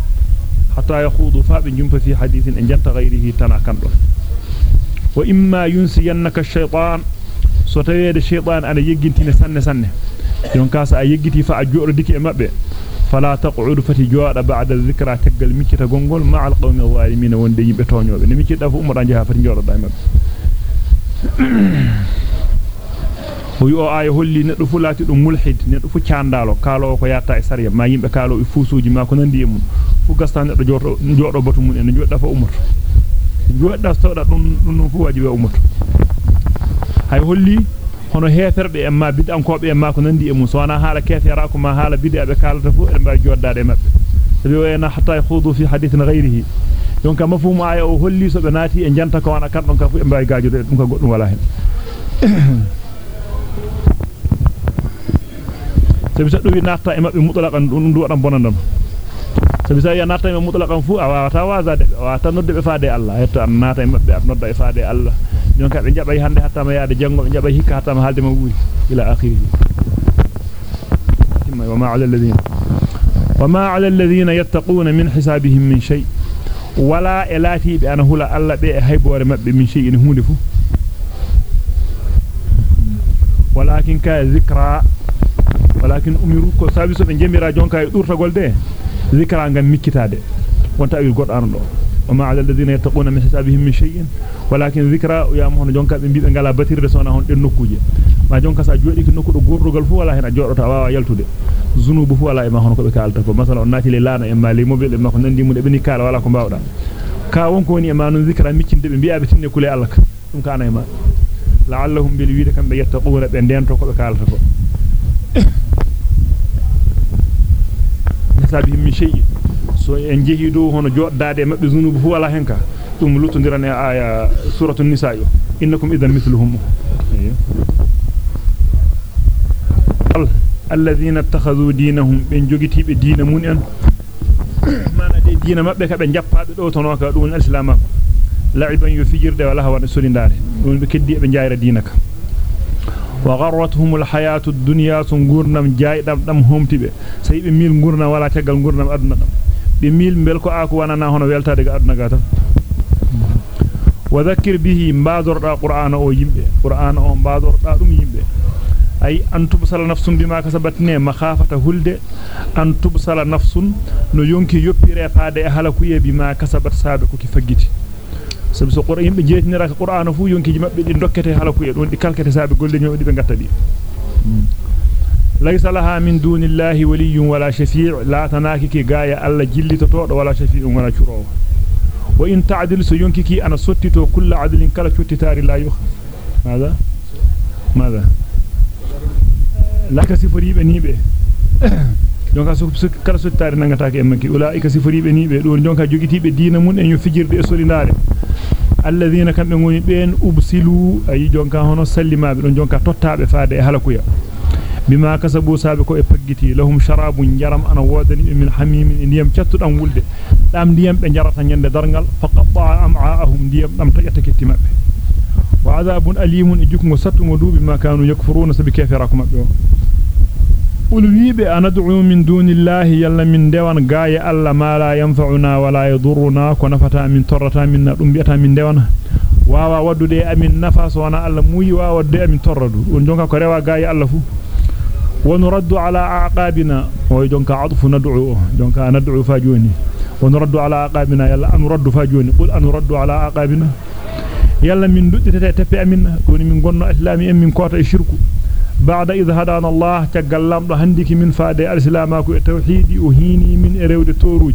hatta yakhudu fa be jumpa fi hadithin en janta ghayrihi tana kando wa imma yunsiyannaka ash-shaytan so tawede shaytan ana yeggintine sanne sanne don kasa a yeggiti fa a jodo diki e mabbe fala taq'ud fati jooda ba'da dhikra tagal mikita gongol ma'al qawmi zalimin wonde yimbe toñobe ne mikita fu umma jaha fati joodo da mabbe o wi o aya holli neddo fu laati dum mulhid neddo fu ciandalo kaalo ko yatta e sariya ma yimbe kaalo e fuusuji ma ko nandi e mun fu gasta neddo jodo jodo batu mun en jodda fa ummato jodda sawda dum dum fu wajibe ummato hay holli hono heferde e ma bidankobe e ma ko nandi e mun so wana hala kefera ko ma hala bid'a be kalata fu e mbar joddade mabbe sabi wayna hatta yakhudu fi hadithin ghayrihi donc mafhumu aya o holli so be naati e janta ko wana kardon ka fu e mbar gaajude dum ko goddum wala hen sabi sa dum natta e mabbe mutlaqan dum du wadan bonandam sabi sa ya natta e mutlaqan fu awata wazade awata nodde be faade Allah hetto an natta e mabbe ab nodda e faade Allah jonka be jabay hande hatta ma yaade jango jabay hikka hatta ma halde ma wuri ila akhirih thumma wa ma 'ala alladhina wa ma 'ala alladhina yattaquna min hisabihim min shay wala elati be ana hula Allah be e haybore mabbe min shay'in hunde fu walakin ka zikra walakin umiru ko sabiso be jemira jonka e durtagol de zikra ngam mikkitade wonta wi godano do وما على الذين يتقون من حسابهم من شيء ولكن ذكرى يا jodi ki nokkudo gordogal fu wala hen a jodota wawa yaltude zunubu fu wala e ma hono ko be kalta ko masala on nati le lana e mali mobil e ma ko nandi mun e beni kala wala ko bawda ka wonko woni e ma non zikra miccinde be bi'abe tinne kule Allah ka dum kana e ma la'allahum bil wiida kambe yattaquna be dento ko be kalta ko hisabihim min shay'in so en jehi do hono joddade mabbe zunubu fu wala henka dum lutondirane aya suratul nisa yo innakum idan mithluhum alladhina ittakhadhu dinahum ben jogitibe diina mun en mana de diina mabbe ka be jappaabe do tono ka dum al-islam la'iban yufijirde wala hawa solindare dum be keddi be jaayra diinaka jaydam dam homtibe sayi be mil gurna wala tagal gurnam aduna dam be mil bel ko aku wanana hono weltade ga aduna gata wa dhakkir bihi mbadorda qur'ana o yimbe qur'ana o mbadorda dum yimbe ay an tubsala nafsun bima kasabat ne makhafata hulde an tubsala nafsun no yonki yoppire faade e halakuye bima kasabat sabe ko sabi so qur'an yimbe jeetinira ka qur'ana fu yonki mabbe di dokkete halakuye don di kalkete sabe golle nyobe di be gatta di laysa laha min dunillahi waliyyun wala shafi' la tanakiki gaaya alla jillitoto wala shafi'un wala churo wa in ta'dil so yonkiki ana sottito kullu adlin kala chottitari la yukh ماذا ماذا laka siforibe nibe jonka so kala so tare nangata ke emmanki ulaika siforibe nibe do jonka jogitibe diina mun en yo fijirde e solindare alladheena kambe ngoni ben ubsilu ay jonka hono sallimabe don jonka tottaabe faade e halakuya bima kasabu sabe ko e paggiti lahum sharabun jaram ana wodani min hamimin ndiyam ciattudam wulde dam ndiyam be jarata nyande dargal faqatta am'aahum ndiyam dam tajata ketti mabbe وعذاب أليم إجكم وستم ودوب ما كانوا يكفرون سبكيف راكم أبيو قل ويبي أندعو من دون الله يلا من دوان غاية ألا ما لا ينفعنا ولا يضرنا. كنفتا من ترتا من نرمبيتا من waddude amin nafa so wana alla muyi wawa wadde amin torradu on jonka ko rewa gaay alla fu ونرد على عقابنا ويجونك عطف ندعو. جونك ندعو فاجوني. ونرد على عقابنا يلا أن نرد فاجوني. قل أن نرد على عقابنا يلا من أمنا كوني من قلنا إسلامي من كوتا الشرك بعد إذا هدانا الله تقلم هندك من فادي الإسلام التوحيد وهيني من إرود توروج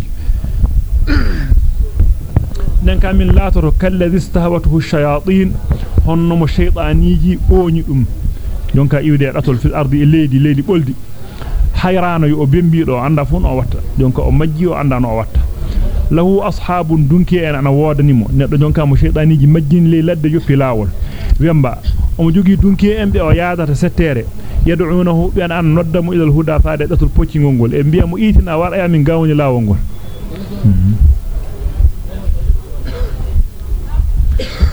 ننكا من لا ترى كالذي استهوته الشياطين هنم الشيطانيجي أوني أم e leydi leydi boldi hayrano yo bembido anda fu no watta jonka o majji o anda no watta lahu ashabun dunki en ana wodanimo neddo jonka mo sheytaniji majjini le ladde joppi lawol wemba omo jogi dunki en be o yaadata settere yad'unahu bi an an noddamo ilal huda faade datul pocci ngol e biya mo itina wara min gawni lawol ngol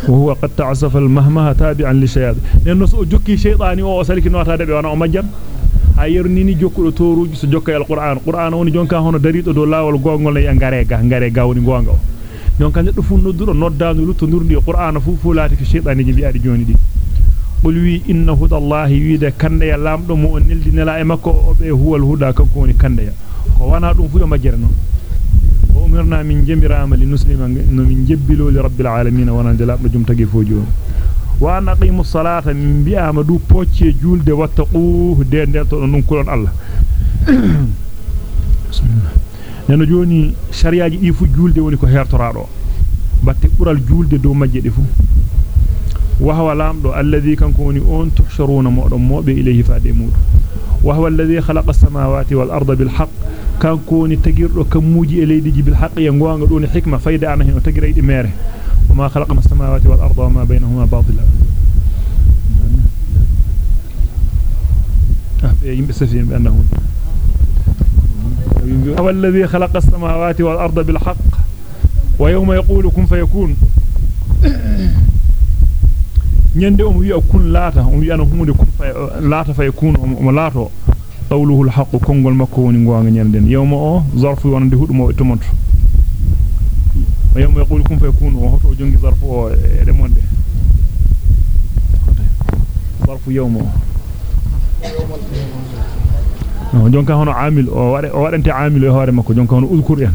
وهو قد تعسف المهمه تابعا لشياط لأنه سو جوكي شيطاني أو سلكي نوتا دبي وأنا أو مجان ha yernini jokkudo toruji so jokka al qur'an qur'an woni jonka hono darido do lawol gongol e ngare ga ngare ga woni gonga o jonka neddo fu nodduro noddanu lutto ndurdi qur'an fu fu laati ko shaytani ji biadi joni di qul wi inna hudallahi wiida kande ya lamdo mo on neldi nela e makko o be huwal huda kanko woni kande ya ko wana dum fu yo majjere non umirna min jamirama li nuslima no min jebbilo li rabbil alamin wa nan jalab dum tagi fojo wa an aqimus salata min bi'ama du pocce julde wattaqu de den to non kulon Allah bismillah neno joni shariaaji di fu julde woni ko hertorado batte bural julde do majje de fu wa huwa lamdo alladhi kanko woni on tuhsharuna modon mobe ilayhi faade mudu wa huwa alladhi khalaqa as-samawati wal arda bil haqq kanko ni tagirdo kamuji e leydiji bil haqqi gonga doni hikma fayda ana hen o tagira idi mere wama khalaqna as-samawati wal arda wama baynahuma batila yimbe safiyem be annahu هو الذي خلق السماوات والأرض بالحق ويوم يقول كن فيكون. نندم يكون لاتا ويانا همود كن في لاتا فيكون ملاتا قوله الحق كن قول مكون نغوان نندم يوم أو ظرف وان دي هدو ويوم يقول كن فيكون وهو جنجي ظرف ويمون دي. ظرف يوم يوم القيامة jonka hono amil o wade o wadante amil e hoore makko jonka hono uzkur en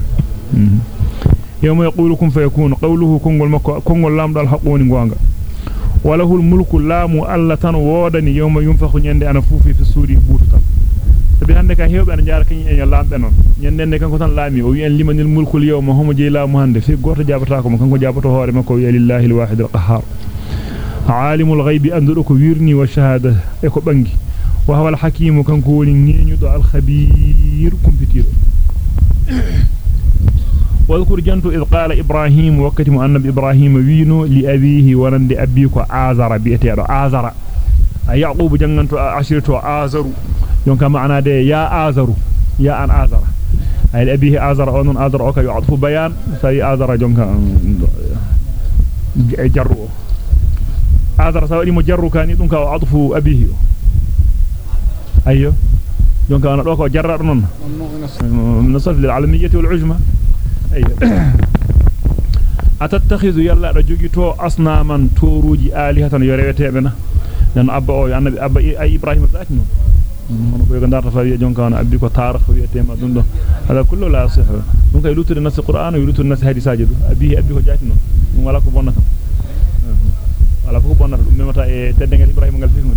yawma yaqulu kun fayakun qawluhu kongol makko kongol lamdal haq woni gonga وله الملك لام الله تن وودني يوم ينفخ nyande ana fufi fi suri bututa sabi hande ka hewbe ana jaara kany en lambe non nyande kanko tan laami o wi en limanil mulkul yawma homo jeey laamu hande fi goto jabata ko kanko jabato hoore makko wi lillahi alwahid alqahhar alimul ghaibi andudo ko wirni wa shahada e ko bangi alhakim kanko woni ngeñudo alkhabir kumpitiro واذكر جنتو إذ قال إبراهيم وقت مؤنب إبراهيم وينو لأبيه ورند أبيك آزر بيتيرو آزر. يعقوب جنتو عشرتو آزر يونك معنى دي يا آزر. يا أن آزر. أي لأبيه آزر أو نون آزر أوكا يعطف بيان. سي آزر جنك جرو. آزر سوالي مجرو كان يدنك عطف أبيه. أيوه. دونك أنا دوكو جرر نون. من صرف للعلميه والعجمة. أيوه. أتتخذ يلا رجيتو أصناما توروجي آلهة يريتبنا لأن أبا أو أنا أبا اي إبراهيم ذاتنا من كو غندار تفا جونك أنا أبي كو تارخ يتيما دوند هذا كله لا صح دونك يلوت الناس القرآن ويلوت الناس هذه ساجد. ابي أبي كو جاتنا ولا كو بونك ولا كو بونك ميمتا اي تدنغل إبراهيم قال فيهم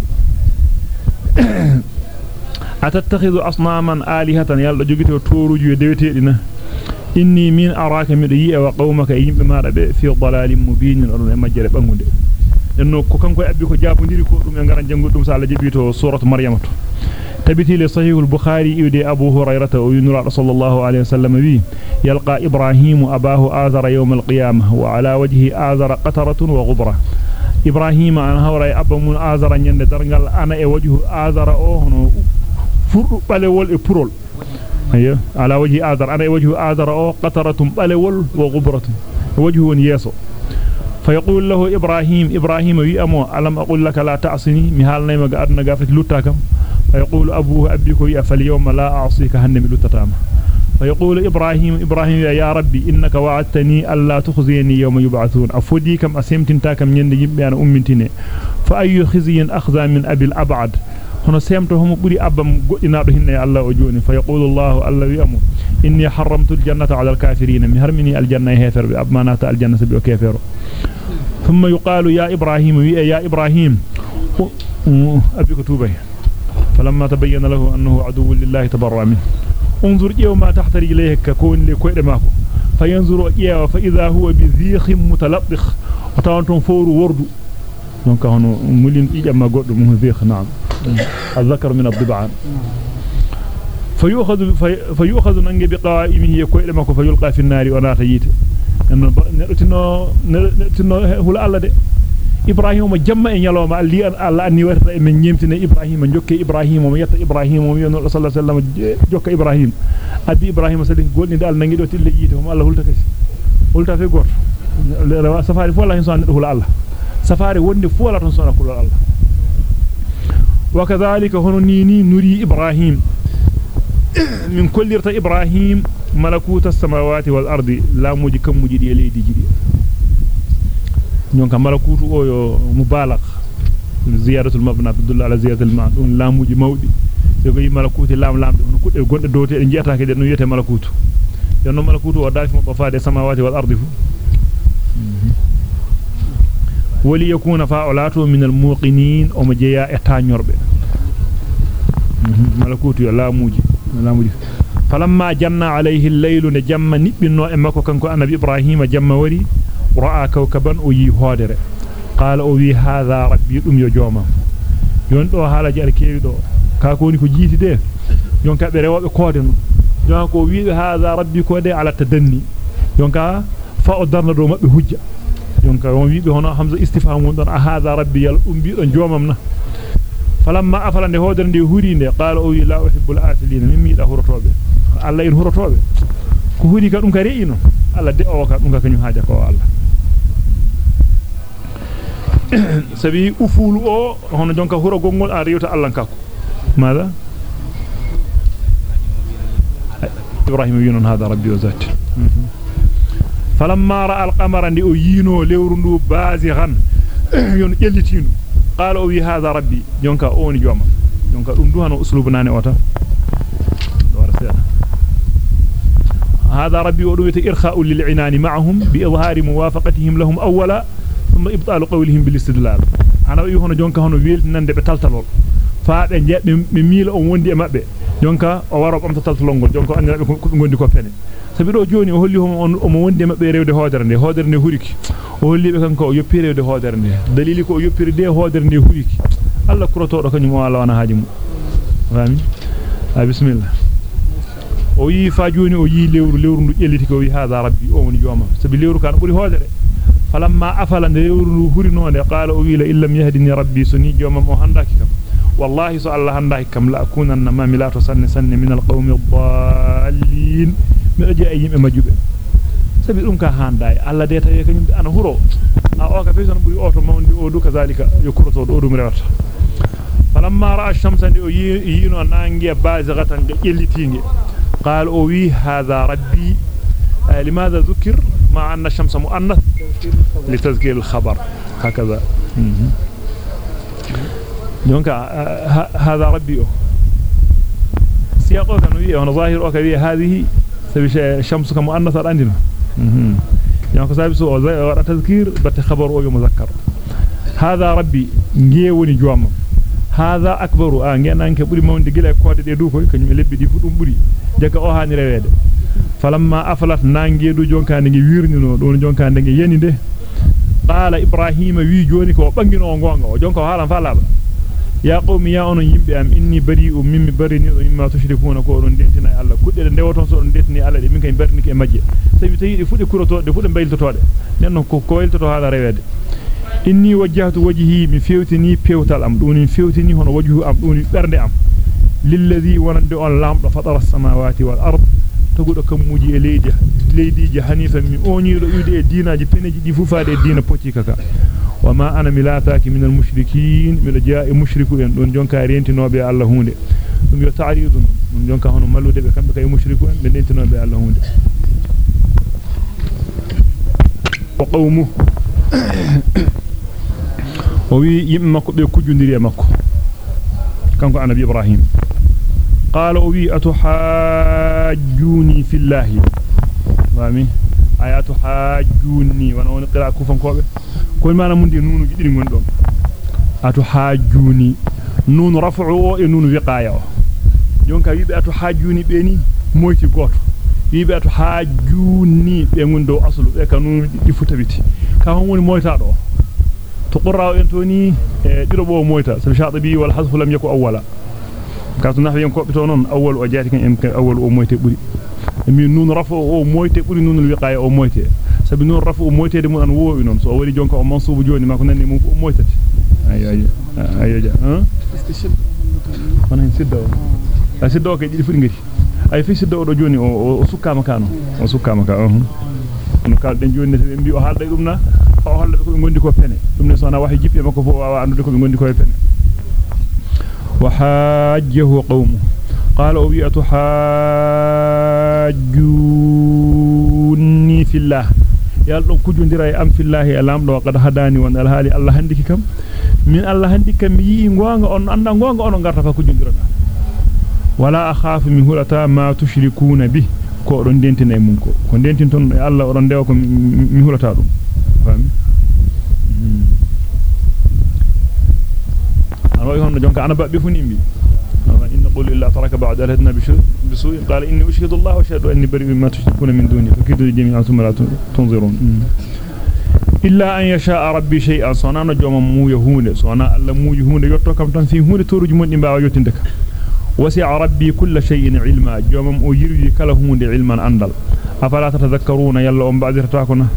atattakhidhu asnaman alihatan yalla jogito toruji dewetedi na inni min araka mi yi wa qaumaka yimbe maada be fi dalalin mubin on e majjere bangunde enno ko kanko abbi ko jaabondiri ko dum e ngaran jangudum sa Allah jabito suratu maryam to tabiti li sahih al-bukhari ibdi abu hurairah wa yunus sallallahu alayhi wasallam wi yalqa ibrahim abahu azara yawm al-qiyamah wa ala wajhi azara qataratun wa ghubra ibrahim an hawra abba mun azara nyande dargal ana e wajhu azara o hono furdu balewol e أنا وجه آذر أو قطرة بلول وغبرة وجه يسو فيقول له إبراهيم إبراهيم ويأمو ألم أقول لك لا تعصني مهال نيمة أدنى قافت لتاكم فيقول أبوه أبيك ويأ فاليوم لا أعصيك هنم لتتاما فيقول إبراهيم إبراهيم يا ربي إنك وعدتني ألا تخزيني يوم يبعثون أفودي كم أسيمتن تاكم يندي أمتني فأي خزي أخذ من أبي الأبعد هنا سيمته هم بري أبم قدنا بهن الله وجوني فيقول الله الله يأمو إني حرمت الجنة على الكافرين مهرمني الجنة هيفر بأبمانات الجنة بأكيفر ثم يقال يا إبراهيم يا إبراهيم أبيك توبه فلما تبين له أنه عدو لله تبرع منه انظر إيو ما تحت رجليه كون لكوئر ماكو فينظر إيو فإذا هو بذيخ متلطخ وطوانتم فور وردو دونك هونو مولين إيجا قد مه ذيخ نعم الذكر من الضبعان فيؤخذ فيؤخذ نانغي بقائمه يكوئر ماكو فيلقى في النار وناتا ييته نتنو نتنو هولا الله دي ibrahima jamma e nyaloma alli an alla anni warta e men nyemtine ibrahima jokke ibrahima mo yetta ibrahima mo yono sallallahu alaihi wasallam jokka ibrahim addi ibrahima sali golni dal nangi do tille yite mo alla hulta kasi hulta fe goto safari fu alla hin son hula alla safari wonde fu alla ton sona kulal alla وكذلك هنا نيني نري إبراهيم. من كل رت إبراهيم ملكوت السماوات والأرض. لا موجي كم موجي دي ليدي جدي نيونكا ملكوت أو يو مبالغ. زيادة المبنى تدل على زيادة المعنى دون لاموجي مودي يغي ملكوت لام لام دون كودde gonde dote de jiata ke de no yete malakutu yonno malakutu o daafi mo faade samawati wal ardi mo jeya e tañorbe malakutu yo laamuji laamuji falamma janna alayhi al-laylu ne jamma nibbinno e makko kanko annabi ibrahima jamma wari ra'a kawkaban o yi hoodere qala o wi hadha rabbi dum yo jooma yon do haalaji ar kewi do ka ko ni ko jiiti de yon ka be rewobe koode no don ko wi hadha rabbi ko de ala tadanni yon ka yon ka on wi be hono hamza istifham won don a hadha rabbi yal um bi don joomam na falamma afala nde hoodere nde huri nde qala o wi la uhibbul atilina mimmi da hurotobe alla in hurotobe ko huri ka dum ka re'ino alla de o ka dum ka kanyum haaja ko alla sabi ufulu o hono jonka huro gongol a rewta Allah kakko ماذا إبراهيم فلما رأى القمر دي يينو لورندو بازغا يون يلتينو قال أو هذا ربي. جونكا أوني جوما. جونكا دوم دو هانو أسلوب ناني أوتا. هذا ربي ودو إرخاء للعنان معهم بإظهار موافقتهم لهم أولا ثم إبطال قولهم بالاستدلال. أنا وي هنا جونكا هنا ويلت نande be taltalol fa be jebbe be miila on wondi e mabbe jonka o waro bamta taltalongol jonka sabi joni o holli homo on o mo wondi e mabbe rewde hoodere nde hoodere nde huriki o holli be kanko o yoppi rewde hoodere nde dalili ko o yoppiri de hoodere nde huriki alla kuroto do kanyum wala wana haaji mu fami a bismillah o yi fa joni o yi lewru lewru ndu jelliti ko wi hada rabbi o woni joma sabi lewru kan buri hoodere فلما أفل نيور هرنون قال أويل إن لم يهدني ربي سني جوما مهندك كم والله سأل الله هندك كم لا أكون أنما ملات سن سن من القوم الضالين من أجي أيام مجوب سبي أمك هنداي الله ديتا يكني أنا هرو أوك في سنة بي أوتو موندي أودو كذلك يكرتو أودو مرات فلما رأى الشمس يينو نانجي بازغة جلتيني قال أوي هذا ربي لماذا ذكر مع أن الشمس مؤنث لتذكير الخبر هكذا دونك هذا ربي سياقه كان ويه هنا ظاهر أو كبيه هذه الشمس كمؤنث عندنا دونك سابس أو تذكير بت خبر أو مذكر هذا ربي نجيوني جوام هذا اكبر ان انك بودي موند gila kodde de du koy kanyum lebbi di fu dum buri daga o hani rewede falamma afalat nangeedu jonkande ngi wirnino don jonkande ngi yani de qala ibrahima wi joni ko bangino gonga o jonka halan falaba ya qawmi ya onon yimbe am inni bari'u mimmi barini do mimma tushrikuna ko don dentina alla kudde de dewoton so don detini alla de min kay barniki e majje sabi tawi de fude kuroto de fude bayltoto de nenno ko ko weltoto hala rewede inni wajjahtu wajhi mi fewtini pewtal am doni fewtini hono wajhu am doni bernde am lilladhi wonande on lamdo fatara samawati wal ard tagudo kammuji e leydi leydiji hanifa mi oniido uyde e diinaji peneji di fufaade e diina pocci kaka وما أنا ملاثاك من المشركين من جاء مشركين. دون جونكا رينتنو بي الله هوندي دون يتعريض دون جونكا هونو مالودي بكم بكاي مشركين من رينتنو بي الله هوندي وقومه. ووي يمكو بي كوجو ندير مكو. كانكو أنا بي إبراهيم. قال ووي أتحاجوني في الله. فاهمي في الله فامي آيات حاجوني وأنا وأنا قراءة كوفان كوبة كل ما أنا مندي نونو جدري من دون أتحاجوني نون رفعو نون وقايا jonka wibe atu haajuni be ni moyti goto wibe atu haajuni be ngundo aslu be kanu di futabiti ka hon woni moyta do to qurra en toni e dido bo moyta sabi shatibi wal hasfu lam yaku awwala kaatu nahwi en ko to non awwal o jaati kan en awwal o moyte buri mi nun rafu o moyte buri nun wiqaya o moyte sabi nun rafu o moytede mun an wowi non so o wari jonka o mansubu joni ma ko nanni mum o moytati ay ay ay ja han wana en siddo a siddo ke didi fudi ngati ay fi siddo do joni o sukkama kano o sukkama ka on no kalden joni be mbi o halda dum na o holla ko gondi ko pene dum ne sona wahi jippi makko fo wawa andude ko gondi ko e pene وحاجه قومه قال أبي أتحاجوني في الله. يالله كجندراي أم في الله ألام لو قد هداني وأن الهالي الله هندك كم؟ من الله هندك كم يي غوانغ أن أن غوانغ أن غارتا كجندرا ولا أخاف من هلتا ما تشركون به. ko don dentina e mun ko ko dentin ton Allah o don dewa ko mi hulata dum fami جونك أنا بفني بي إن قول إلا ترك بعد ألهدنا بسوء قال إني أشهد الله وأشهد أني بريء مما تشركون من دوني فكيدوا جميعا ثم لا تنظرون. إلا أن يشاء ربي شيئا. صنعنا جوما مو يهون صنع الله مو يهون يوتو كم هون تورج من إنباء يوتندك وسع ربي كل شيء علما. جوما مو كلا هون علما أندل. أفلا تتذكرون يلا أم بعد رتاكنا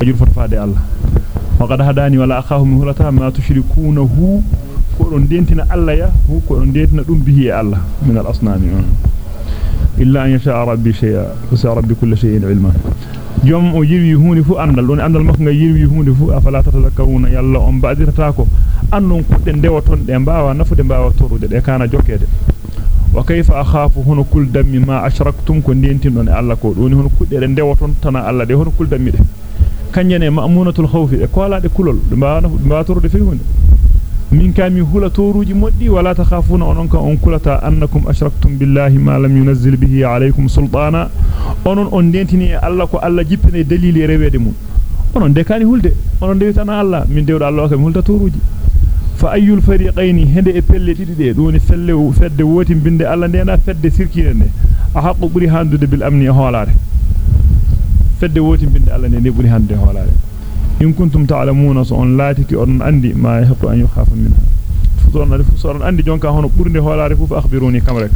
ajur farfaade Allah faqad hadani wala akhahu min hulata ma tushrikunahu ko don dentina Allah ya hu ko don dentina dum bihi Allah min al asnami illa an yasha rabbi shay'a wasa rabbi kulli shay'in ilma jom o yirwi hunde fu andal don andal makko nga yirwi hunde fu afala tatadhakkaruna yalla on baadirata ko annon kudde dewaton de mbaawa nafude mbaawa torude de kana jokkede wa kayfa akhafu hono kul dammi ma ashraktum ko dentin don Allah ko doni hono kudde de de de kanjene ma'munatul khawfi e kolade kulol mbaana mbaatorde fi hunde min kami hula toruji moddi wala takhafuna onon kan on kulata annakum ashraktum billahi ma lam yunzil bihi alaykum sultana onon on dentini e Allah ko Allah jippine dalili rewede mun onon de kani hulde onon dewtana Allah min dewdo Allah kam hulta toruji fa ayyul fariqaini hende e pelle didi de doni felle fedde woti binde Allah ndena fedde sirkine ne a haqqu buri handude bil amni holare fedde woti binde Allah ne buri hande holare in kuntum ta'lamuna so on latiki on andi ma yahqu an yukhafa minha futon adi fu son andi jonka hono burde holare fu akhbiruni kam rek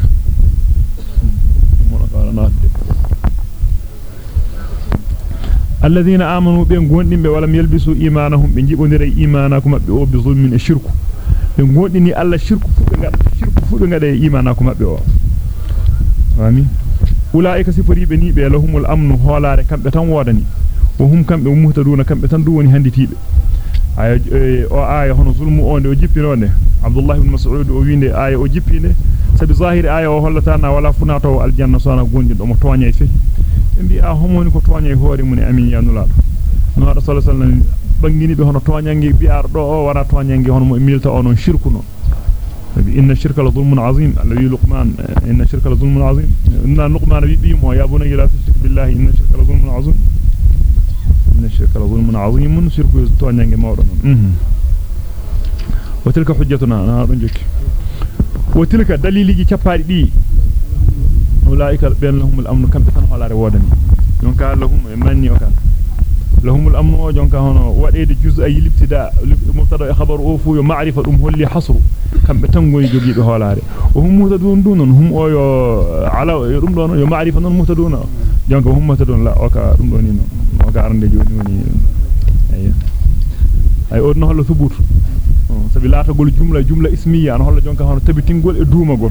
الذين آمنوا بين غوندين ولم يلبسوا إيمانهم بين جيبوندير إيمانكم مبbe o bi zulmin shirku be gondini alla shirku fu be ngada shirku fu be ngada iimanakum mabbe o amin ulaika sifaribe ni be lahumul amnu holare kambe tan wodani wa hum kambe muhtaduna kambe tan du woni handitibe aya o aya hono zulmu onde o jippinonde abdullah ibn mas'ud o winde aya o jippine sabi zahiri aya o hollata na wala funato aljanna sona gondi do mo toñay fe mbi a homoni ko toñay hoore mun amin ya nulaado no hada sallallahu alaihi wasallam bangini be hono toñangi bi'ar do o wana toñangi hono mo milta onon shirku no إن الشرك لظلم عظيم. الذي لقمان إن الشرك لظلم عظيم. إن لقمان بيبيم يا بني لا تشرك بالله إن الشرك لظلم عظيم. إن الشرك لظلم عظيم. شرك توانيانge mawdo non وتلك حجتنا. أنا دونجك وتلك دليلي ciappaadi di أولئك بين لهم الأمن. كم تن holare wodani donc لهم o kan لهم الأمن وجنكهن وأيد جزء يلبتدا مبتدا خبر أوفو معرفة أم هو اللي حصر كم بتنقل جديد هالعري وهم مهتدون دونهم هم أو على يرم دون يوم معرفة أن مهتدون جنكهم مهتدون لا أوكا رم دونين أوكا عند جونيوني أيوه. أي أي أرنا هلا ثبوت سبيلات أقول جملة جملة إسمية. أنا هلا جنكهن تبي تنقل دوما قول.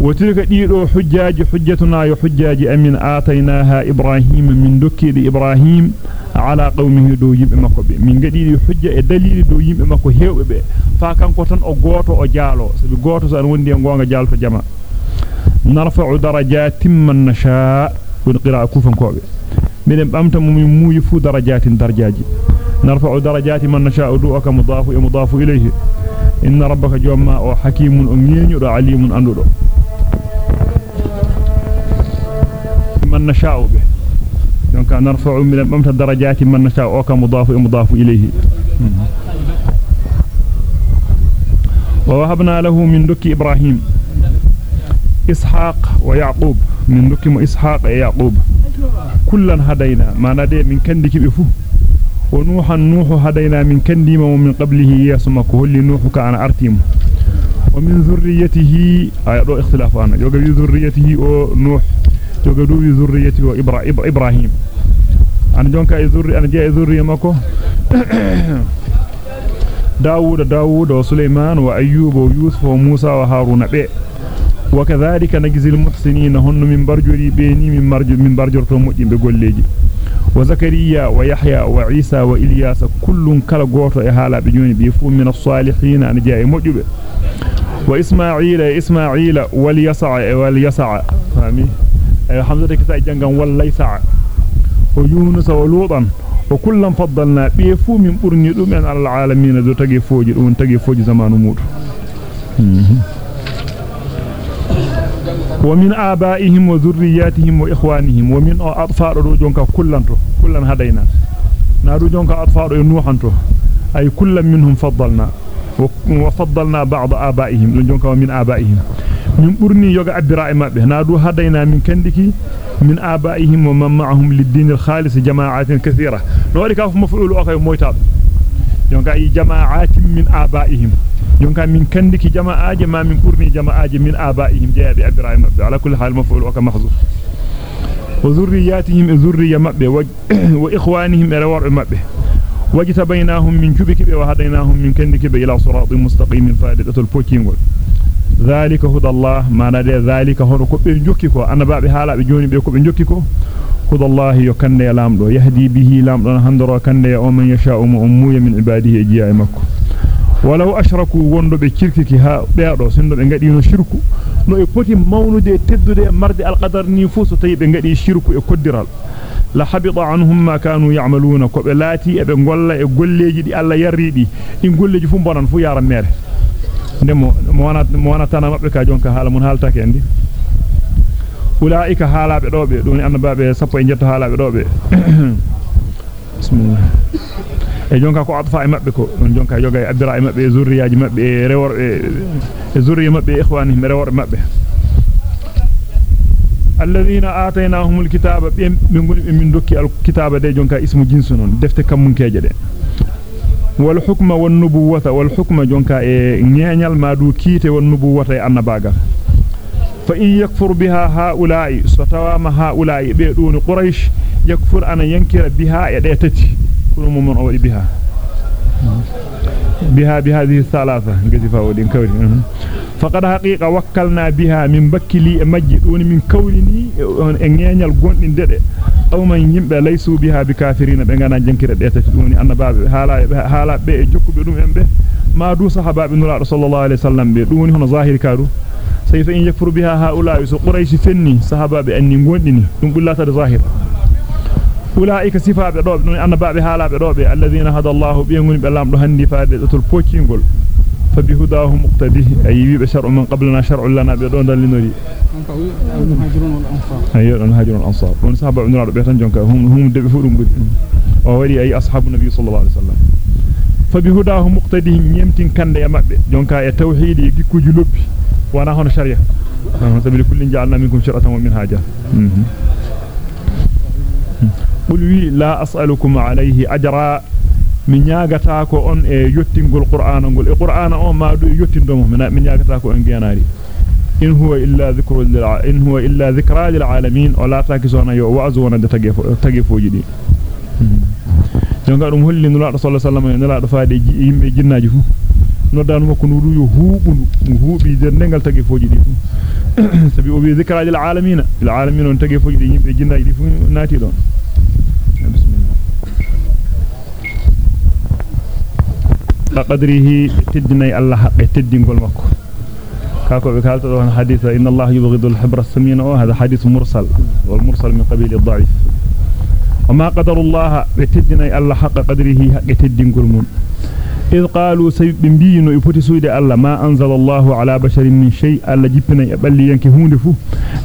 وتلك ديدو حجاج حجتنا يا حجاج امين اتيناها إبراهيم من دكيد إبراهيم على قومه دو ييب مكو بي من غدي حجه e dalili do yimbe makko hewbe be fa kanko tan o goto o jaalo sabi goto so an wondi e gonga jaalto jama narfa'u darajatin man nasha kun qira'a kufan kobe minen bamta mum muuyi fu darajatin darjaaji narfa'u darajati man nasha du aka mudafu e mudafu ilayhi inna من نشاء به. دونك نرفع من بمت درجات من نشاء أو كمضاف مضاف إليه. ووهبنا له من دك إبراهيم. إسحاق ويعقوب. من دك إسحاق ويعقوب. كلا هدينا. ما ندي من كندك بفو. ونوحا نوح هدينا من كنديم ومن قبله يسمك هل نوح كان أرتيم. ومن ذريته أيضا اختلاف أنا. يوغا ذريته أو نوح. Jogadu wi zurriyati wa ibrahim an jonka e zurri an jee zurriya mako داود داود وسليمان وأيوب ويوسف وموسى وهارون بي وكذلك نجزي المحسنين هن من برجري بيني من برجر من برجر تومجين بغوليجي وزكريا ويحيى وعيسى وإلياس كل كلا غوتو e hala be joni be fu min as-salihin an jaa mojjube wa isma'ila isma'ila wal yas'a wal yas'a fami حمزة كتا جنغان والليسع ويونس ولوطا وكلا فضلنا. بيفو من برني دوم على العالمين. ذو تغي فوجي تغي فوجي زمان مود ومن آبائهم وذرياتهم وإخوانهم. ومن أطفال دو جونكا كلانتو كلان هدينا. نادو جونكا أطفال نوحانتو أي كل منهم فضلنا. وفضلنا بعض آبائهم. لجونكا ومن آبائهم. Burni yoga abbira e mabbe naadu hadayna min kandiki min abaihim wa man ma'ahum lid-din al-khalis jama'atin kathira no wadi ka fu mafulu o kay moytaado jonka ay jama'atin min abaihim jonka min kandiki jama'aaje ma min burni jama'aaje min abaihim jeeyabe abbira e mabbe ala kulli hal mafulu o ka mahzuf wa zurriyatihim zurriya mabbe wa ikhwanihim e rawar mabbe wajtabaynahum min jubiki wa hadaynahum min kandiki ila siratin mustaqimin fadidatul pokingol ذلك هدى الله ما ندى ذلك هو كوبي جوكي كو انبابي حالابي جوني بي كوبي جوكي كو هدى الله يكنده لامدو يهدي به لامدو هندرو كنده أو من يشاء امو من عباده اجيا مكو ولو اشركوا وندو be cirkiki ha beedo sindo be ngadi no shirku no e poti mawnude teddude marde alqadar ni fu so tayi be ngadi shirku e koddiral la habita anhum ma kanu ya'maluna ko be laati e be golla e golleji di alla yarridi in golleji fu bonan fu yara mere ndemo mo wana tan mabbe ka jonka hala mun haltake andi ulaika halabe dobe doni annababe sappo e jetto halabe dobe bismillah e jonka ko atfa e mabbe ko don jonka yoga e abdira e mabbe e zurriyaaji mabbe e rewor e zurriya mabbe e ikhwani rewor mabbe alladhina atainahumul kitaba be min dokki al kitaba de jonka ismu jinsu non defte kamunkeje de والحكم والنبوة والحكم جونكا نيانيال مادو كيتي والنبوة أنباغا فإن يكفر بها هؤلاء ستوام هؤلاء بدون قريش يكفر أن ينكر بها يديتتي كل ممن أولي بها بها بهذه الثلاثة نقذفها ودين كوري faqad haqiqa wakkalna biha min bakkili e majji dun min kawlini e ngeñal gondin dede aw man yimbe laysu biha bi kafirin be ngana jankire de tati dum ni annababe haala haala be e jokkube dum embe ma du sahababe nura sallallahu alaihi wasallam be dum ni hono zahiri kadu sayfa in yakfuru biha haula su quraish fenni sahababe anni gondini dum bullata zahir ulaika sifabe do dum annababe haalabe do be alladheena hada allah bi ngoni be lamdo handi faade tul pokingol فبهداه مقتديه أي بشرع من قبلنا شرع لنا بدون لنري المهاجرون والأنصار أيوة المهاجرون والأنصار ومن صحابة عبد الله هم هم دبي فورم بدي وولي أي أصحاب النبي صلى الله عليه وسلم. فبهداه مقتديه يمتن كان يا مبه جونكا التوحيد يكوجي لبي وأنا هون شريعه سبيل كل جعلنا منكم شرعة ومنهاجا. قل لا أسألكم عليه أجرا. Mi nyaagata ko on e yottingol qur'ana ngol e qur'ana on ma du yottindomo mi nyaagata ko en genari in huwa illa dhikrun lil in huwa illa dhikra lil alamin wala takisuna yo wa'zu wana de tagefo tagefoji di jonka dum holli nulaado sallallahu alaihi wasallam nulaado faade yimbe jinnaaji fu noddanu makko ndu yo huubundu huubi der dengal tagi foji di sabi o wi zikraaji al alamin al alamin on tagi foji di yimbe jinnaaji di fu naati don قدره تدني الله حق تدين مكو كاكو بكالت دون حديث ان الله يبغض الحبر السمين وهذا حديث مرسل والمرسل من قبيل الضعيف وما قدر الله بتدني الله حق قدره حق تدين مون إذ قالوا سيبين يفوتي سويد الله ما أنزل الله على بشر من شيء ألا جبنا يبلي ينكي هوند فو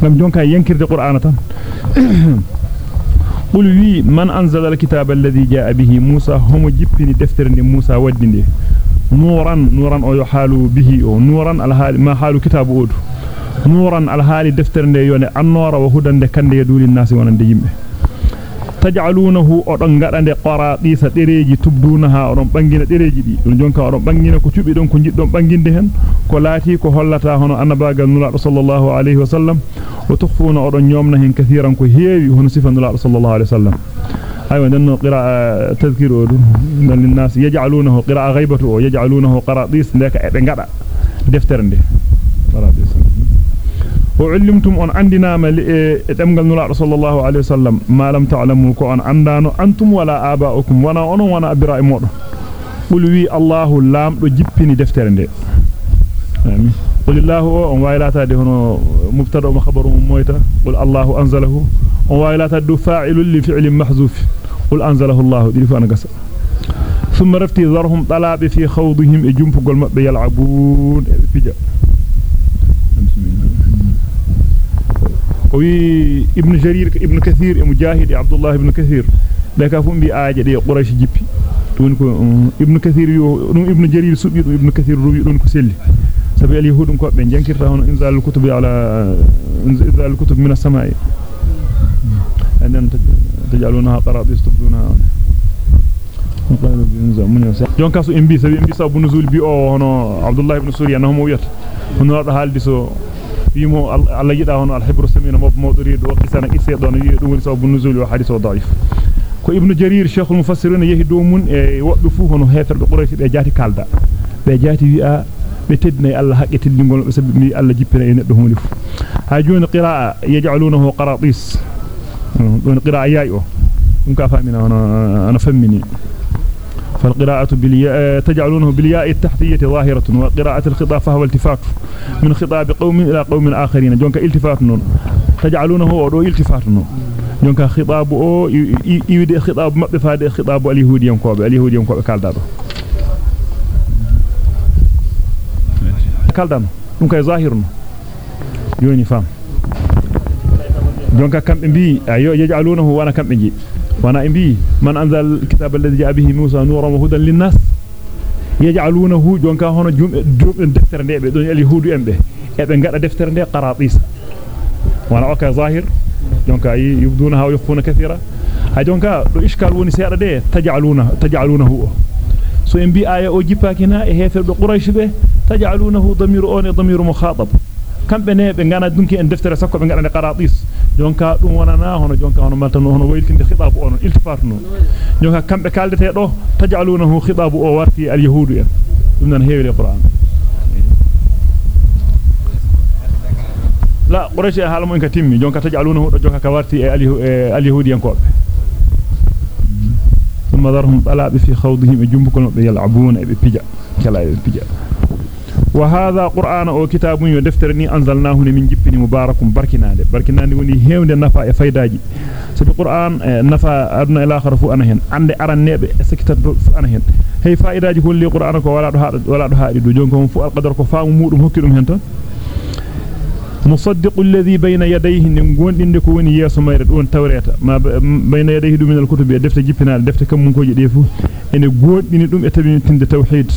لم جونكا ينكر دي قرآن قل وي من أنزل الكتاب الذي جاء به موسى؟ هم جبني دفتر موسى ودني نورا نورا أو يحال به أو نورا ما حال كتاب أود. نورا الحال دفتر يوني. النور وهدى كان يدول الناس ونند يمه تجعلونه أرنجان قرادي ستريجي تبدونها أرنج بانجين تريجي دي دون جونكا أرنج بانجين كتبي دون كنجي دون بانجين دهن كلاتي كهلتا هنا أنا باقى نلع رسول الله عليه وسلم وتخفون أرنج يومنهن كثيرا كهيوي هنا صفة نلع رسول الله عليه وسلم أيوة لأن قراءة تذكير للناس يجعلونه قراءة غيبته يجعلونه قرادي سنك أرنجان دفترن دي قرادي سنك وعلمتم أن عندنا دمغال نلا صلى الله عليه وسلم ما لم تعلموا كو أن عندانو أنتم ولا آباؤكم وأنا أنو وأنا أبراء مودو قل وي الله لام دو جيبيني دفتر ندي. آمين. قل الله أن وايلاتا دي هنا مبتدا وخبر مويتا؟ قل الله أنزله. أن وايلاتا دو فاعل لفعل محذوف. قل أنزله الله. دي فانا قصة. ثم رفتي ذرهم طلاب في خوضهم اجنفقل مبه يلعبون بجا وي ابن جرير ابن كثير مجاهد عبد الله ابن كثير لك فم بي aaje de quraish jippi don ko ibn kathir yo dum ibn jarir subi dum ibn kathir ruwi don ko selli sabi al yahudum ko be jankirta hono inzal al kutub ala inzal al kutub min as-sama'i anan tajaluna qaradis tubduna jonka so embi sabi embi sabu nuzul bi o hono abdullah ibn no mo wiyata hono do haldi so فيمو الله يدا هون الحبر سمين مو مودري دو قسان اسي دون يي دو وري صوب نزول وحديث ضعيف. كو ابن جرير شيخ المفسرين يهي دو مون اي ود فو هون هيفر دو قريش دي جاتي كالدا. دي جاتي وي ا بتدني الله حق تيندغول سبب مي الله جيبنا اي ندو هوني ها جون قراءة يجعلونه قراطيس. دون قراءة ايو ان كفا من أنا أنا فهمني فالقراءة بالياء تجعلونه بالياء التحتية ظاهرة وقراءة الخطاب فهو التفات من خطاب قوم إلى قوم آخرين. جونك التفات نون. تجعلونه أو التفات نون. جونك خطاب أو يودي خطاب ما بفاد خطاب اليهوديين كوب اليهوديين كوب كالدارو كالدانو دون كاي ظاهر يوني فام. جونك كم بي ايو يجعلونه وأنا كم بي وأنا امبي من أنزل الكتاب الذي جاء به موسى نورا وهدى للناس يجعلونه جونكا هنا جوم جوم دفتر نيبي دون اليهود امبي ابن غدا دفتر ني قراطيس. وأنا اوكا ظاهر. جونكا يبدونها ويخفون كثيرا هاي جونكا دو اشكال وني سيرا دي تجعلونه تجعلونه سو امبي آي أو جيباكينا إيه هيفر دو قريش بي تجعلونه ضمير اون ضمير مخاطب. كم بنيبي غانا دونكي إن دفتر سكو بن غدا قراطيس. Jonka dum wonana hono jonka hono maltano hono wayltinde khitabu on iltifatu non jonka kambe kaldete do tajalunahu khitabu o warti al yahudu en dum nan heewle qur'an la quraish haala mo en ka timmi jonka tajalunahu do jonka ka warti al yahudi en kobe ثم ذرهم طلاب في خوضهم جنبكم يلعبون ببجا كلا ببجا وهذا قرآن أو كتاب يدفترني أنزلناه من جبني مبارك بركناده بركناده وني هيوند نفع فايداجي. سبي قرآن نفع أدنى إلى آخر فو أنا هن عند أران نيب سكتر فو أنا هن هي فايداجي كل قرآن كو ولا ده ولا ده هادي دو. جونكم فو القدر كو فام مودum hokkidum hen tan مصدق الذي بين يديه woni yeso mayre don tawreta ma bayna yadayhi dum min al-kutubi defte jippinal defte kam mun koji de fu ene gondini dum e tabintinde tawhid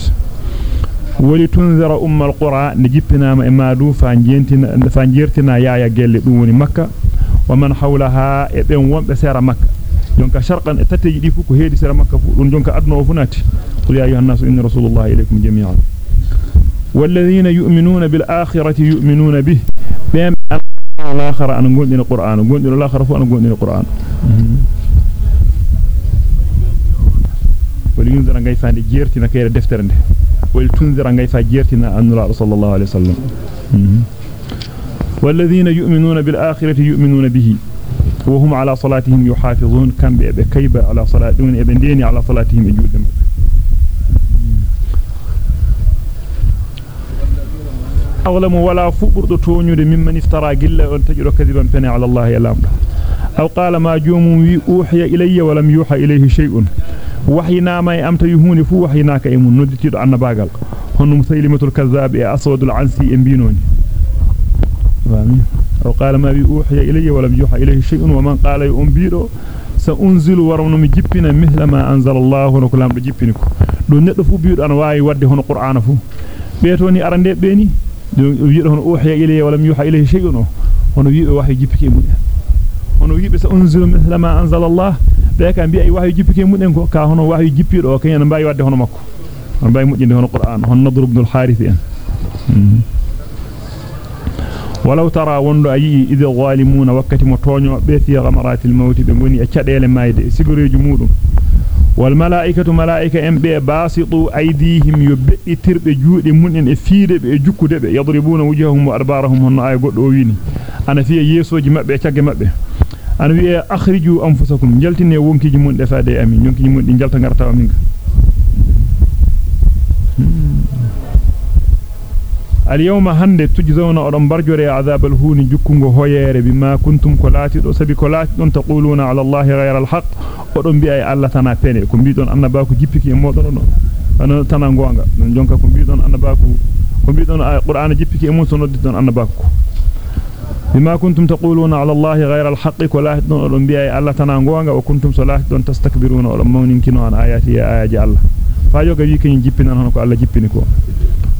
ولتنذر أم القرى نجبنا ما دو فانجنتنا فانجرتنا يا يا جل دوني مكة ومن حولها ابن ومب سير مكة جونك شرقا تتجي دي فوكو هيدي سير مكة دون جونك أدنى فناتي قل يا أيها الناس إن رسول الله إليكم جميعا والذين يؤمنون بالآخرة يؤمنون به بهم الآخر أنا نقول القرآن نقول الآخر فأنا نقول القرآن wal yunzira ngay faande jertina kayre wal tunzira ngay fa jertina annula sallallahu alaihi wasallam والذين يؤمنون بالآخرة يؤمنون به وهم على صلاتهم يحافظون. كم بكيب على صلاتهم أبن على صلاتهم يجود أولم ولا فبرد تونيود ممن افترى قلة أن تجد كذبا فني على الله يلام أو قال ما جوم أوحي إلي ولم يوحى إليه شيء. وحينا ما أمت يهون فو وحيناك إمون ندتيد أن باقل. هن مسيلمة الكذاب أسود العنسي إمبينوني أو قال ما أوحي إلي ولم يوحى إليه شيء ومن قال يؤمبيرو سأنزل ورمنا مجبنا مثل ما أنزل الله ونكلام بجبنك دون ندفو بيد أنا واي ودي هنا قرآن فو. بيتوني أرندي بيني. wiido hono uhiya ilayya wala yuha ilayhi shay'un hono wiibe wahyu jippike mun hono wiibe sa unzilu mithla ma anzala Allah be ka bi'a wahyu jippike mun en ko ka hono wahyu jippido kanyana mbayi wadde hono makko hono mbayi mujjinde hono Qur'an hono Nadr ibn al-Harith en ولو ترى وندو اي اذا الظالمون وقت متونيو be fi ghamaratil maut be ngoni e cadele mayde sigoreju mudum wal malaikatu malaika en be basitu aydihim yubbi tirbe juude mun en e fiide be e jukkude be yadribuna wujuhahum wa adbarahum hono ay goddo wini ana ana wi'e akhriju anfusakum. Jaltine wonkiji mun defaade amin. Ñonkiji mun di jalta ngarta aminga اليوم هند تجزون أدم برجري عذاب الهون جكونغو هوير بما كنتم كلاتي دو سبي كلاتي دون تقولون على الله غير الحق أدم بي الله تنا بيني كم بيدون أنا باكو جيبكي مودون أنا تنا غوانغا جونكا كم بيدون أنا باكو كم بيدون القرآن جيبكي مو سنودون أنا باكو بما كنتم تقولون على الله غير الحق ولا هدون الأنبياء ألا تنانقوانا وكنتم صلاة هدون تستكبرون ولمون يمكنوا عن آياتي يا آياتي الله. فأيوك يكين جيبنا هنوك ألا جيبنكو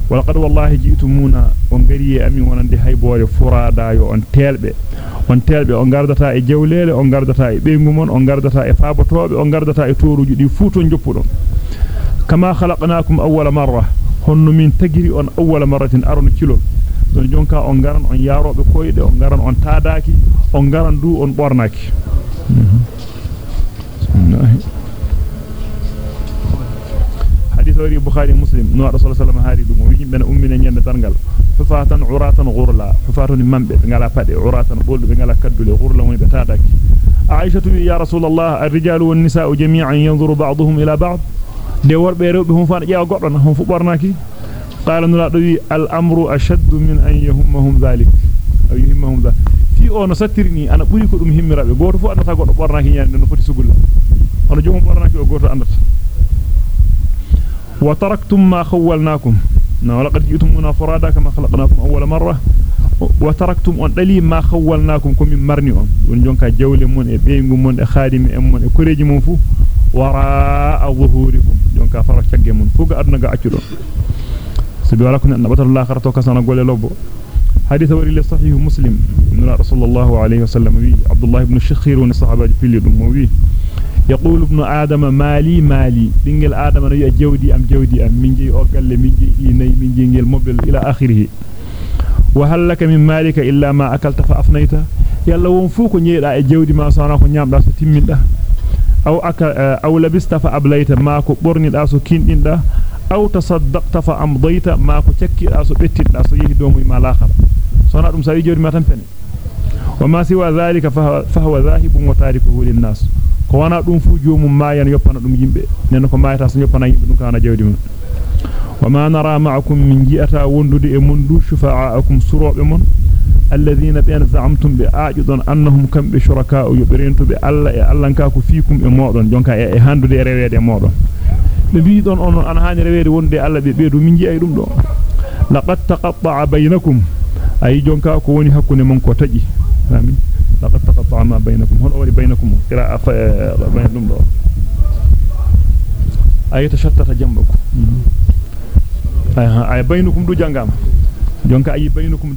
ولقد والله جئتمونا ونقري أمي ونندي هاي بوار فرادا يوان تيلبي. وان تيلبي ونقردتا إي جوليل ونقردتا إي بيمومون ونقردتا إي فابطوب ونقردتا إي تورو جدي فوتون جبولون كما خلقناكم أول مرة هن من تجري أن أول مرة أرن كيلون don jonka on garan on yarobe koyde on garan on taadaaki on garan du on bornaaki hadith wari bukhari muslim no rasul sallallahu alaihi wasallam haari dum yimbe na ummina nyande tangal hufatan uratan ghurla hufatun mambe ngala pade uratan boldu be ngala kaddule ghurla woni be tadaki aisha ya rasulullah ar-rijalu wan-nisaa'u jami'an yanzuru ba'dhum ila ba'd de worbe rewbe hum faana jeewa goddo na hum fu bornaki nula do wi al-amru ashaddu min an yahummahum dhalik aw yuhimmahum dhalik fi ono sattirini ana buri ko dum himmirabe goto fu andata goddo bornaki nyande no foti sugulla hono jomum bornaki o goto andata وتركتم ما خولناكم ولقد جئتمونا فرادا كما خلقناكم أول مرة وتركتم أن دلي ما خولناكم كم مرني أن ونجونك جولة من بينكم من خادم من كريج من فو وراء ظهوركم جونك فرق شق من فوق أدنى سبي ولكن أن بطل الله خرطوك سنة قول لبو. حديث وري صحيح مسلم. من رسول الله عليه وسلم عبد الله بن الشخير ونصحابه في لدم وي. يقول ابن آدم مالي مالي. دينجل آدم نيو جودي أم جودي أم. من جي أوغل من جي إني من جي نجل موبل إلى آخره. وهل لك من مالك إلا ما أكلت فأفنيت يلا ونفوك نيدا جودي ما صانا كو نيام داسو تيمين دا أو أكل أو لبست فأبليت ما كو برني أو تصدقت فأمضيت ما كو تشكي داسو بتين داسو يهي دومي ما الآخر صانا دم ساوي جودي ما تنفني. وما سوى ذلك فهو, فهو ذاهب وتاركه للناس ko wana dum fu joomum maayan yoppana dum yimbe nen ko maayata so yoppana yimbe dum kana jawdi mun wama nara ma'akum min ji'ata wondude e mundu shufa'aakum surobe mon alladhina bi an za'amtum bi a'judun annahum kam bi shuraka'u yubirintu bi alla e e modon jonka e handude e rewede modon be bi don on an haani rewede wonde alla be beedu min ji'ay dum do laqad taqatta'a bainakum ay jonka ko woni hakkunde mon amin لقد تقطع ما بينكم. هون أولي بينكم قراءة بينكم دو أي تشتت جنبكم أي بينكم دو جنگام. جنك أي بينكم